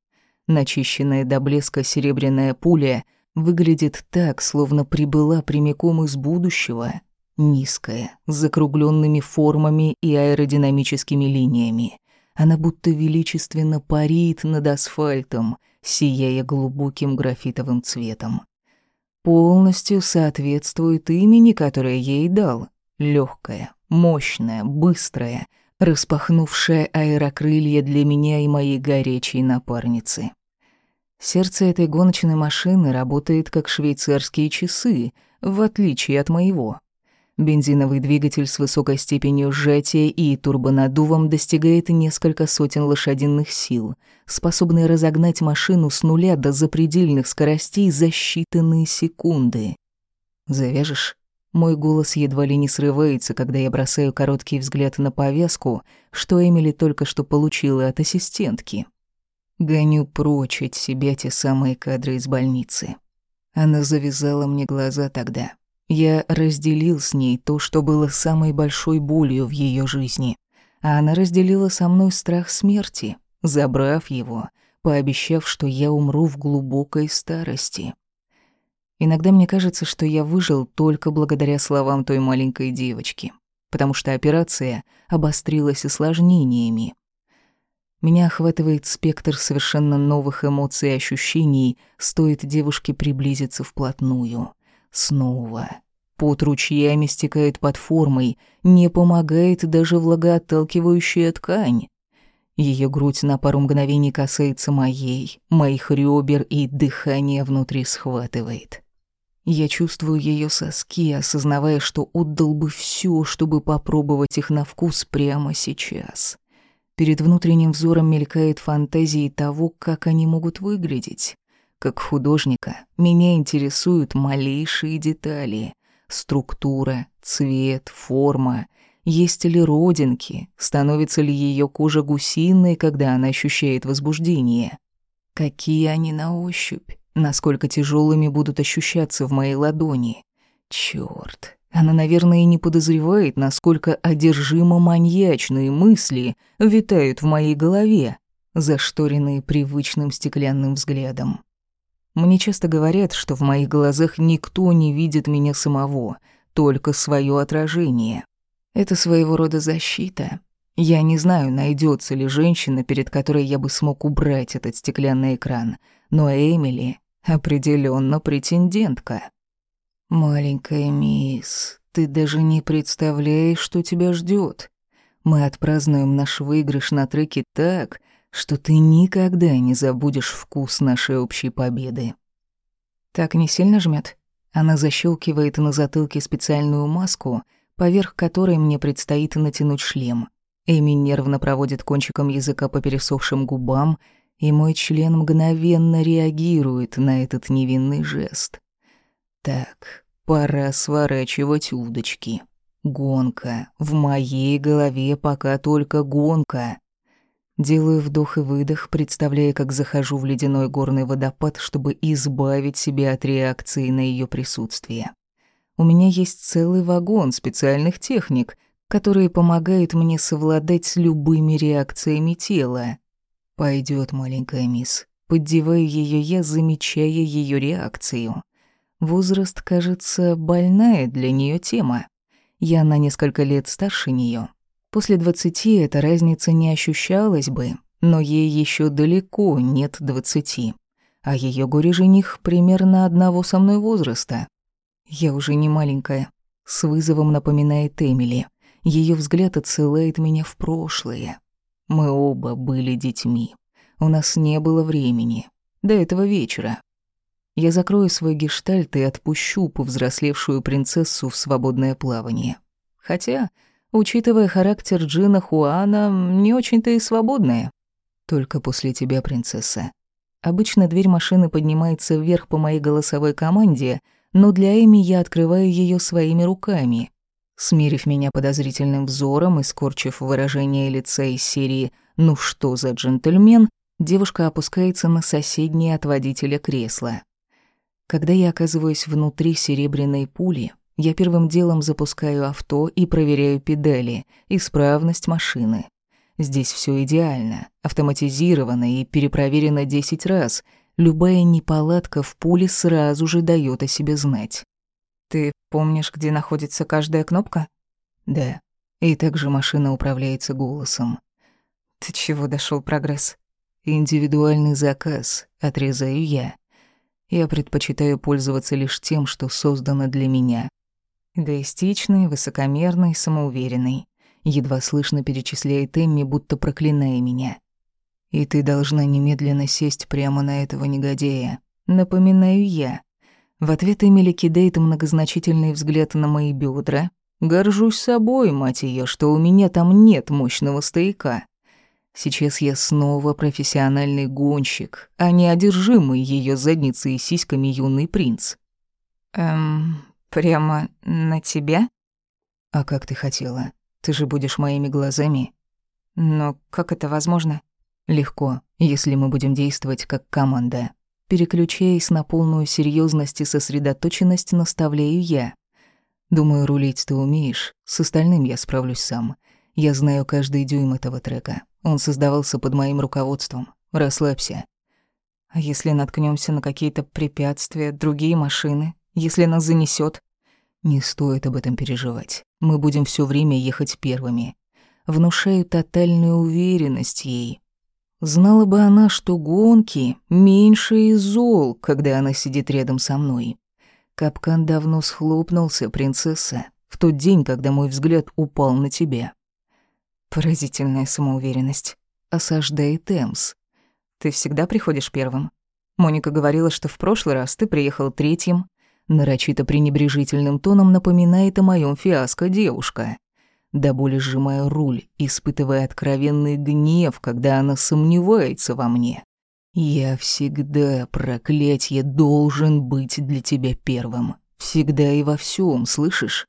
Начищенная до блеска серебряная пуля выглядит так, словно прибыла прямиком из будущего. Низкая, с закругленными формами и аэродинамическими линиями. Она будто величественно парит над асфальтом, сияя глубоким графитовым цветом. Полностью соответствует имени, которое ей дал. Легкая, мощная, быстрая, распахнувшая аэрокрылья для меня и моей горячей напарницы. Сердце этой гоночной машины работает как швейцарские часы, в отличие от моего. Бензиновый двигатель с высокой степенью сжатия и турбонаддувом достигает несколько сотен лошадиных сил, способный разогнать машину с нуля до запредельных скоростей за считанные секунды. «Завяжешь?» Мой голос едва ли не срывается, когда я бросаю короткий взгляд на повязку, что Эмили только что получила от ассистентки. Гоню прочь от себя те самые кадры из больницы. Она завязала мне глаза тогда. Я разделил с ней то, что было самой большой болью в ее жизни, а она разделила со мной страх смерти, забрав его, пообещав, что я умру в глубокой старости. Иногда мне кажется, что я выжил только благодаря словам той маленькой девочки, потому что операция обострилась осложнениями. Меня охватывает спектр совершенно новых эмоций и ощущений, стоит девушке приблизиться вплотную — Снова. Пот ручьями стекает под формой, не помогает даже влагоотталкивающая ткань. Ее грудь на пару мгновений касается моей, моих ребер и дыхание внутри схватывает. Я чувствую ее соски, осознавая, что отдал бы все, чтобы попробовать их на вкус прямо сейчас. Перед внутренним взором мелькают фантазии того, как они могут выглядеть. Как художника меня интересуют малейшие детали. Структура, цвет, форма. Есть ли родинки? Становится ли ее кожа гусиной, когда она ощущает возбуждение? Какие они на ощупь? Насколько тяжелыми будут ощущаться в моей ладони? Черт, она, наверное, и не подозревает, насколько одержимо маньячные мысли витают в моей голове, зашторенные привычным стеклянным взглядом. Мне часто говорят, что в моих глазах никто не видит меня самого, только свое отражение. Это своего рода защита. Я не знаю, найдется ли женщина, перед которой я бы смог убрать этот стеклянный экран, но Эмили определенно претендентка. Маленькая мисс, ты даже не представляешь, что тебя ждет. Мы отпразднуем наш выигрыш на треке так, что ты никогда не забудешь вкус нашей общей победы. Так не сильно жмет. Она защелкивает на затылке специальную маску, поверх которой мне предстоит натянуть шлем. Эми нервно проводит кончиком языка по пересохшим губам, и мой член мгновенно реагирует на этот невинный жест. Так, пора сворачивать удочки. Гонка. В моей голове пока только гонка. Делаю вдох и выдох, представляя, как захожу в ледяной горный водопад, чтобы избавить себя от реакции на ее присутствие. У меня есть целый вагон специальных техник, которые помогают мне совладать с любыми реакциями тела. Пойдет, маленькая мисс. Поддеваю ее я, замечая ее реакцию. Возраст, кажется, больная для нее тема. Я на несколько лет старше нее, После двадцати эта разница не ощущалась бы, но ей еще далеко нет двадцати, а ее горе-жених примерно одного со мной возраста. Я уже не маленькая, с вызовом напоминает Эмили. Ее взгляд отсылает меня в прошлое. Мы оба были детьми. У нас не было времени. До этого вечера. Я закрою свой гештальт и отпущу повзрослевшую принцессу в свободное плавание. Хотя Учитывая характер Джина Хуана, не очень-то и свободная. Только после тебя, принцесса. Обычно дверь машины поднимается вверх по моей голосовой команде, но для Эми я открываю ее своими руками. Смирив меня подозрительным взором и скорчив выражение лица из серии «Ну что за джентльмен?», девушка опускается на соседнее от водителя кресло. Когда я оказываюсь внутри серебряной пули, я первым делом запускаю авто и проверяю педали, исправность машины. Здесь все идеально, автоматизировано и перепроверено 10 раз. Любая неполадка в пуле сразу же дает о себе знать. Ты помнишь, где находится каждая кнопка? Да. И также машина управляется голосом. Ты чего дошел прогресс? Индивидуальный заказ, отрезаю я. Я предпочитаю пользоваться лишь тем, что создано для меня. Эгоистичный, высокомерный, самоуверенный. Едва слышно перечисляет Эмми, будто проклиная меня. И ты должна немедленно сесть прямо на этого негодяя. Напоминаю я. В ответ Эмили кидает многозначительный взгляд на мои бедра, Горжусь собой, мать ее, что у меня там нет мощного стояка. Сейчас я снова профессиональный гонщик, а не одержимый ее задницей и сиськами юный принц. Эм, прямо на тебя? А как ты хотела? Ты же будешь моими глазами. Но как это возможно? Легко, если мы будем действовать как команда. Переключаясь на полную серьезность и сосредоточенность, наставляю я. Думаю, рулить ты умеешь, с остальным я справлюсь сам. Я знаю каждый дюйм этого трека. Он создавался под моим руководством. Расслабься. А если наткнемся на какие-то препятствия, другие машины? Если нас занесет? Не стоит об этом переживать. Мы будем все время ехать первыми. Внушаю тотальную уверенность ей, Знала бы она, что гонки меньше из зол, когда она сидит рядом со мной. Капкан давно схлопнулся, принцесса, в тот день, когда мой взгляд упал на тебя. Поразительная самоуверенность. Осаждает Эмс. Ты всегда приходишь первым? Моника говорила, что в прошлый раз ты приехал третьим. Нарочито пренебрежительным тоном напоминает о моем фиаско девушка до боли сжимая руль, испытывая откровенный гнев, когда она сомневается во мне. «Я всегда, проклятье, должен быть для тебя первым. Всегда и во всем, слышишь?»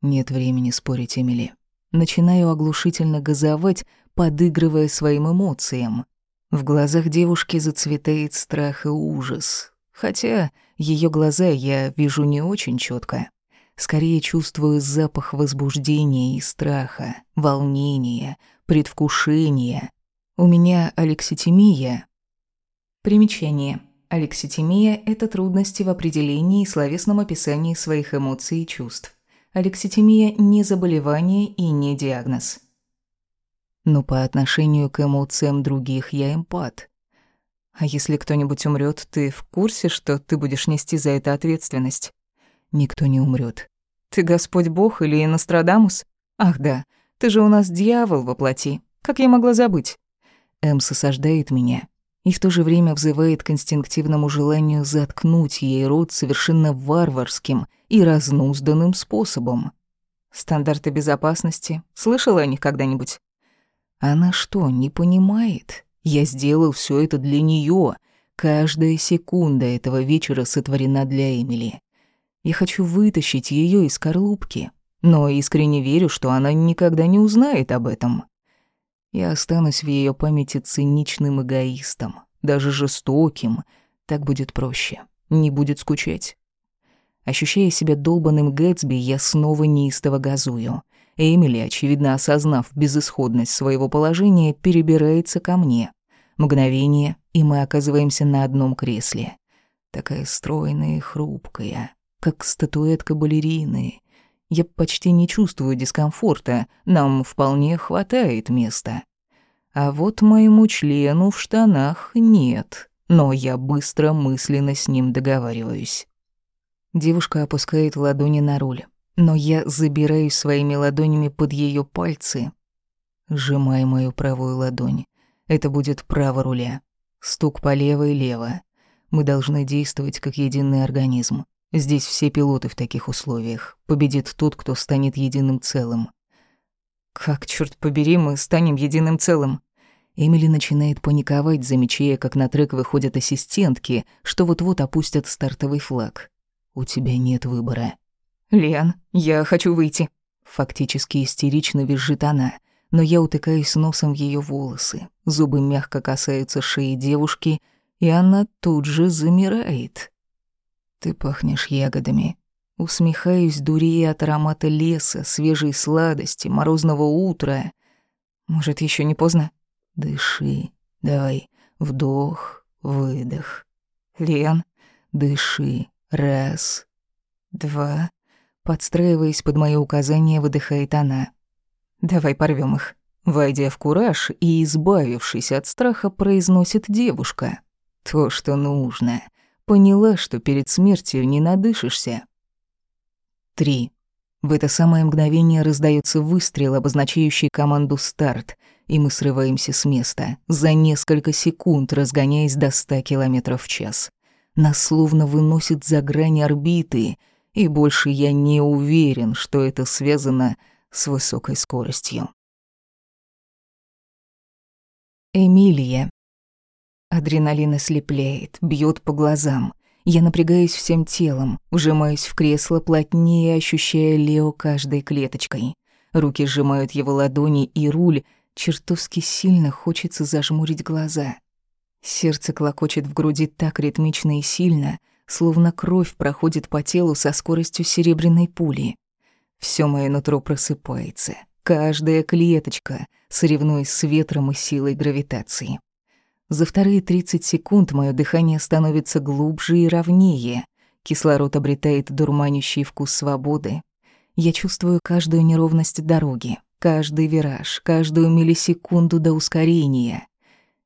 Нет времени спорить, Эмили. Начинаю оглушительно газовать, подыгрывая своим эмоциям. В глазах девушки зацветает страх и ужас. Хотя ее глаза я вижу не очень четко. Скорее чувствую запах возбуждения и страха, волнения, предвкушения. У меня алекситимия. Примечание. Алекситимия – это трудности в определении и словесном описании своих эмоций и чувств. Алекситимия – не заболевание и не диагноз. Но по отношению к эмоциям других я эмпат. А если кто-нибудь умрет, ты в курсе, что ты будешь нести за это ответственность? Никто не умрет. Ты Господь Бог или Нострадамус? Ах да, ты же у нас дьявол во плоти. Как я могла забыть? Эмс осаждает меня и в то же время взывает к инстинктивному желанию заткнуть ей рот совершенно варварским и разнузданным способом. Стандарты безопасности. Слышала о них когда-нибудь? Она что, не понимает? Я сделал все это для нее. Каждая секунда этого вечера сотворена для Эмили. Я хочу вытащить ее из скорлупки, но искренне верю, что она никогда не узнает об этом. Я останусь в ее памяти циничным эгоистом, даже жестоким. Так будет проще, не будет скучать. Ощущая себя долбанным Гэтсби, я снова неистово газую. Эмили, очевидно осознав безысходность своего положения, перебирается ко мне. Мгновение, и мы оказываемся на одном кресле. Такая стройная и хрупкая как статуэтка балерины. Я почти не чувствую дискомфорта, нам вполне хватает места. А вот моему члену в штанах нет, но я быстро мысленно с ним договариваюсь. Девушка опускает ладони на руль, но я забираюсь своими ладонями под ее пальцы. Сжимай мою правую ладонь. Это будет право руля. Стук по левой лево. Мы должны действовать как единый организм. Здесь все пилоты в таких условиях. Победит тот, кто станет единым целым. Как, черт побери, мы станем единым целым? Эмили начинает паниковать, замечая, как на трек выходят ассистентки, что вот-вот опустят стартовый флаг. У тебя нет выбора. Лиан, я хочу выйти. Фактически истерично визжит она, но я утыкаюсь носом в ее волосы. Зубы мягко касаются шеи девушки, и она тут же замирает. Ты пахнешь ягодами. Усмехаюсь, дурея от аромата леса, свежей сладости, морозного утра. Может, еще не поздно? Дыши. Давай. Вдох, выдох. Лен, дыши. Раз, два. Подстраиваясь под мои указания, выдыхает она. Давай порвем их. Войдя в кураж и избавившись от страха, произносит девушка. То, что нужно. Поняла, что перед смертью не надышишься. Три. В это самое мгновение раздается выстрел, обозначающий команду «Старт», и мы срываемся с места, за несколько секунд разгоняясь до ста километров в час. Нас словно выносит за грань орбиты. И больше я не уверен, что это связано с высокой скоростью. Эмилия. Адреналин ослепляет, бьет по глазам. Я напрягаюсь всем телом, вжимаюсь в кресло плотнее, ощущая Лео каждой клеточкой. Руки сжимают его ладони и руль, чертовски сильно хочется зажмурить глаза. Сердце клокочет в груди так ритмично и сильно, словно кровь проходит по телу со скоростью серебряной пули. Всё моё нутро просыпается, каждая клеточка, соревнуясь с ветром и силой гравитации. За вторые 30 секунд мое дыхание становится глубже и ровнее. Кислород обретает дурманящий вкус свободы. Я чувствую каждую неровность дороги, каждый вираж, каждую миллисекунду до ускорения.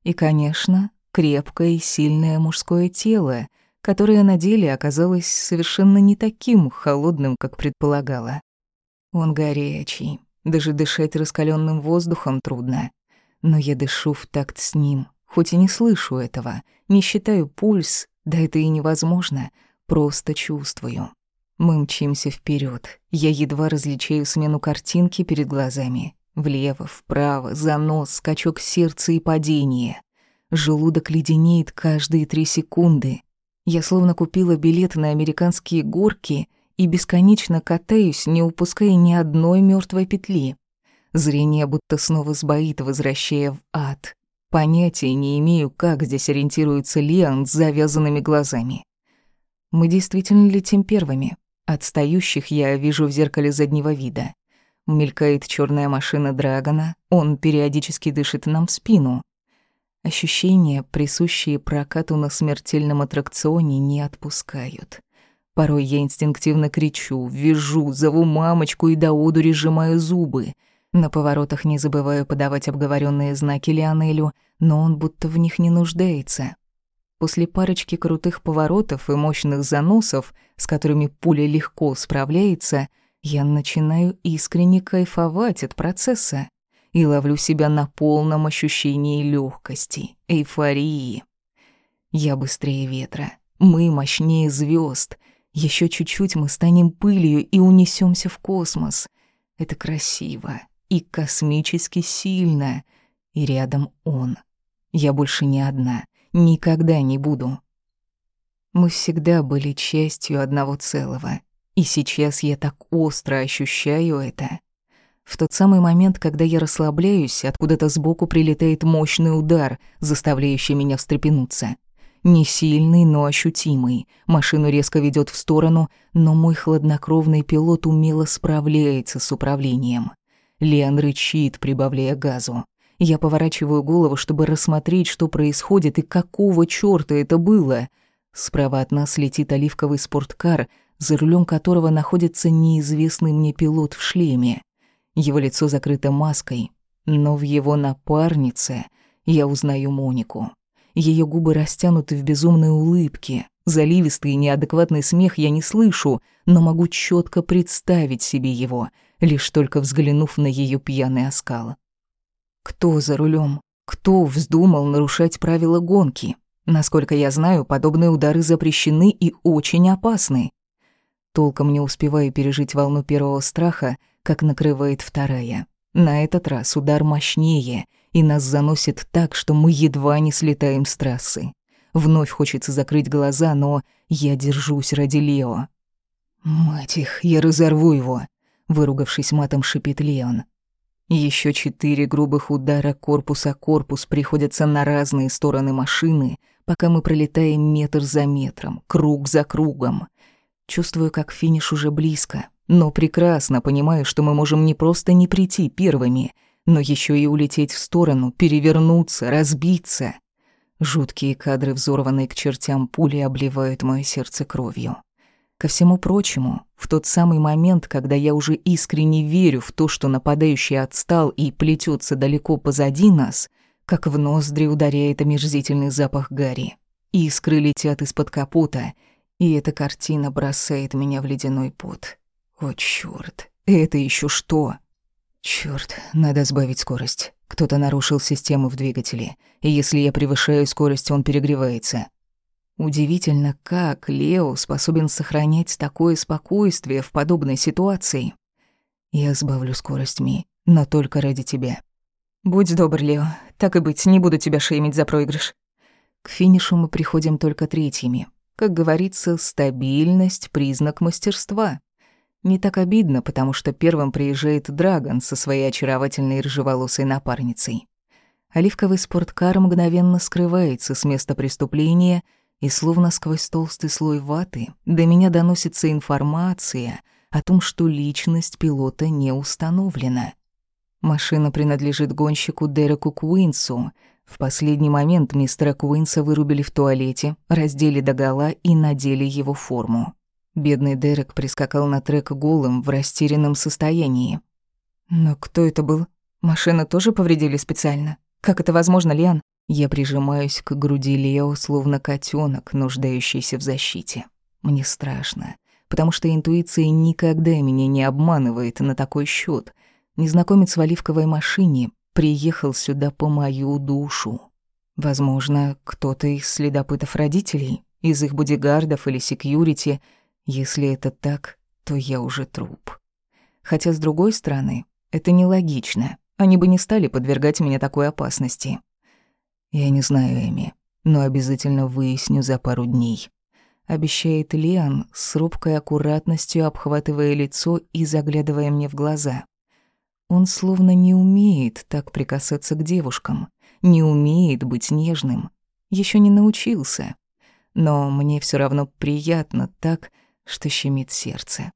И, конечно, крепкое и сильное мужское тело, которое на деле оказалось совершенно не таким холодным, как предполагала. Он горячий, даже дышать раскаленным воздухом трудно. Но я дышу в такт с ним, Хоть и не слышу этого, не считаю пульс, да это и невозможно, просто чувствую. Мы мчимся вперед. Я едва различаю смену картинки перед глазами. Влево, вправо, занос, скачок сердца и падение. Желудок леденеет каждые три секунды. Я словно купила билет на американские горки и бесконечно катаюсь, не упуская ни одной мертвой петли. Зрение будто снова сбоит, возвращая в ад. Понятия не имею, как здесь ориентируется Лиан с завязанными глазами. Мы действительно летим первыми. Отстающих я вижу в зеркале заднего вида. Мелькает черная машина Драгона, он периодически дышит нам в спину. Ощущения, присущие прокату на смертельном аттракционе, не отпускают. Порой я инстинктивно кричу, вижу, зову мамочку и до одури сжимаю зубы — на поворотах не забываю подавать обговоренные знаки Лионелю, но он будто в них не нуждается. После парочки крутых поворотов и мощных заносов, с которыми пуля легко справляется, я начинаю искренне кайфовать от процесса и ловлю себя на полном ощущении легкости, эйфории. Я быстрее ветра, мы мощнее звезд. Еще чуть-чуть мы станем пылью и унесемся в космос. Это красиво, и космически сильно. И рядом он. Я больше не одна. Никогда не буду. Мы всегда были частью одного целого. И сейчас я так остро ощущаю это. В тот самый момент, когда я расслабляюсь, откуда-то сбоку прилетает мощный удар, заставляющий меня встрепенуться. Не сильный, но ощутимый. Машину резко ведет в сторону, но мой хладнокровный пилот умело справляется с управлением. Лиан рычит, прибавляя газу. Я поворачиваю голову, чтобы рассмотреть, что происходит и какого чёрта это было. Справа от нас летит оливковый спорткар, за рулем которого находится неизвестный мне пилот в шлеме. Его лицо закрыто маской, но в его напарнице я узнаю Монику. Ее губы растянуты в безумной улыбке. Заливистый и неадекватный смех я не слышу, но могу четко представить себе его — лишь только взглянув на ее пьяный оскал. Кто за рулем? Кто вздумал нарушать правила гонки? Насколько я знаю, подобные удары запрещены и очень опасны. Толком не успеваю пережить волну первого страха, как накрывает вторая. На этот раз удар мощнее, и нас заносит так, что мы едва не слетаем с трассы. Вновь хочется закрыть глаза, но я держусь ради Лео. Мать их, я разорву его выругавшись матом, шипит Леон. Еще четыре грубых удара корпус о корпус приходятся на разные стороны машины, пока мы пролетаем метр за метром, круг за кругом. Чувствую, как финиш уже близко, но прекрасно понимаю, что мы можем не просто не прийти первыми, но еще и улететь в сторону, перевернуться, разбиться. Жуткие кадры, взорванные к чертям пули, обливают мое сердце кровью. Ко всему прочему, в тот самый момент, когда я уже искренне верю в то, что нападающий отстал и плетется далеко позади нас, как в ноздри ударяет омерзительный запах гари. Искры летят из-под капота, и эта картина бросает меня в ледяной пот. О, чёрт, это еще что? Чёрт, надо сбавить скорость. Кто-то нарушил систему в двигателе, и если я превышаю скорость, он перегревается. Удивительно, как Лео способен сохранять такое спокойствие в подобной ситуации. Я сбавлю скорость, Ми, но только ради тебя. Будь добр, Лео. Так и быть, не буду тебя шеймить за проигрыш. К финишу мы приходим только третьими. Как говорится, стабильность — признак мастерства. Не так обидно, потому что первым приезжает Драгон со своей очаровательной рыжеволосой напарницей. Оливковый спорткар мгновенно скрывается с места преступления, и словно сквозь толстый слой ваты до меня доносится информация о том, что личность пилота не установлена. Машина принадлежит гонщику Дереку Куинсу. В последний момент мистера Куинса вырубили в туалете, раздели догола и надели его форму. Бедный Дерек прискакал на трек голым, в растерянном состоянии. «Но кто это был? Машину тоже повредили специально? Как это возможно, Лиан?» Я прижимаюсь к груди Лео, словно котенок, нуждающийся в защите. Мне страшно, потому что интуиция никогда меня не обманывает на такой счет. Незнакомец в оливковой машине приехал сюда по мою душу. Возможно, кто-то из следопытов родителей, из их бодигардов или секьюрити — если это так, то я уже труп. Хотя, с другой стороны, это нелогично. Они бы не стали подвергать меня такой опасности. Я не знаю, Эми, но обязательно выясню за пару дней. Обещает Лиан с робкой аккуратностью обхватывая лицо и заглядывая мне в глаза. Он словно не умеет так прикасаться к девушкам, не умеет быть нежным, еще не научился. Но мне все равно приятно так, что щемит сердце.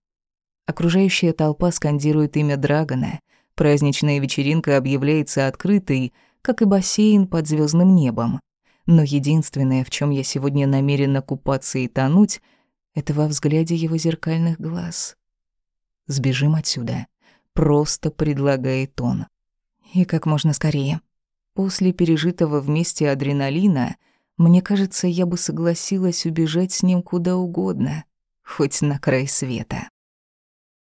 Окружающая толпа скандирует имя Драгона. Праздничная вечеринка объявляется открытой, как и бассейн под звездным небом. Но единственное, в чем я сегодня намерена купаться и тонуть, это во взгляде его зеркальных глаз. «Сбежим отсюда», — просто предлагает он. И как можно скорее. После пережитого вместе адреналина, мне кажется, я бы согласилась убежать с ним куда угодно — хоть на край света.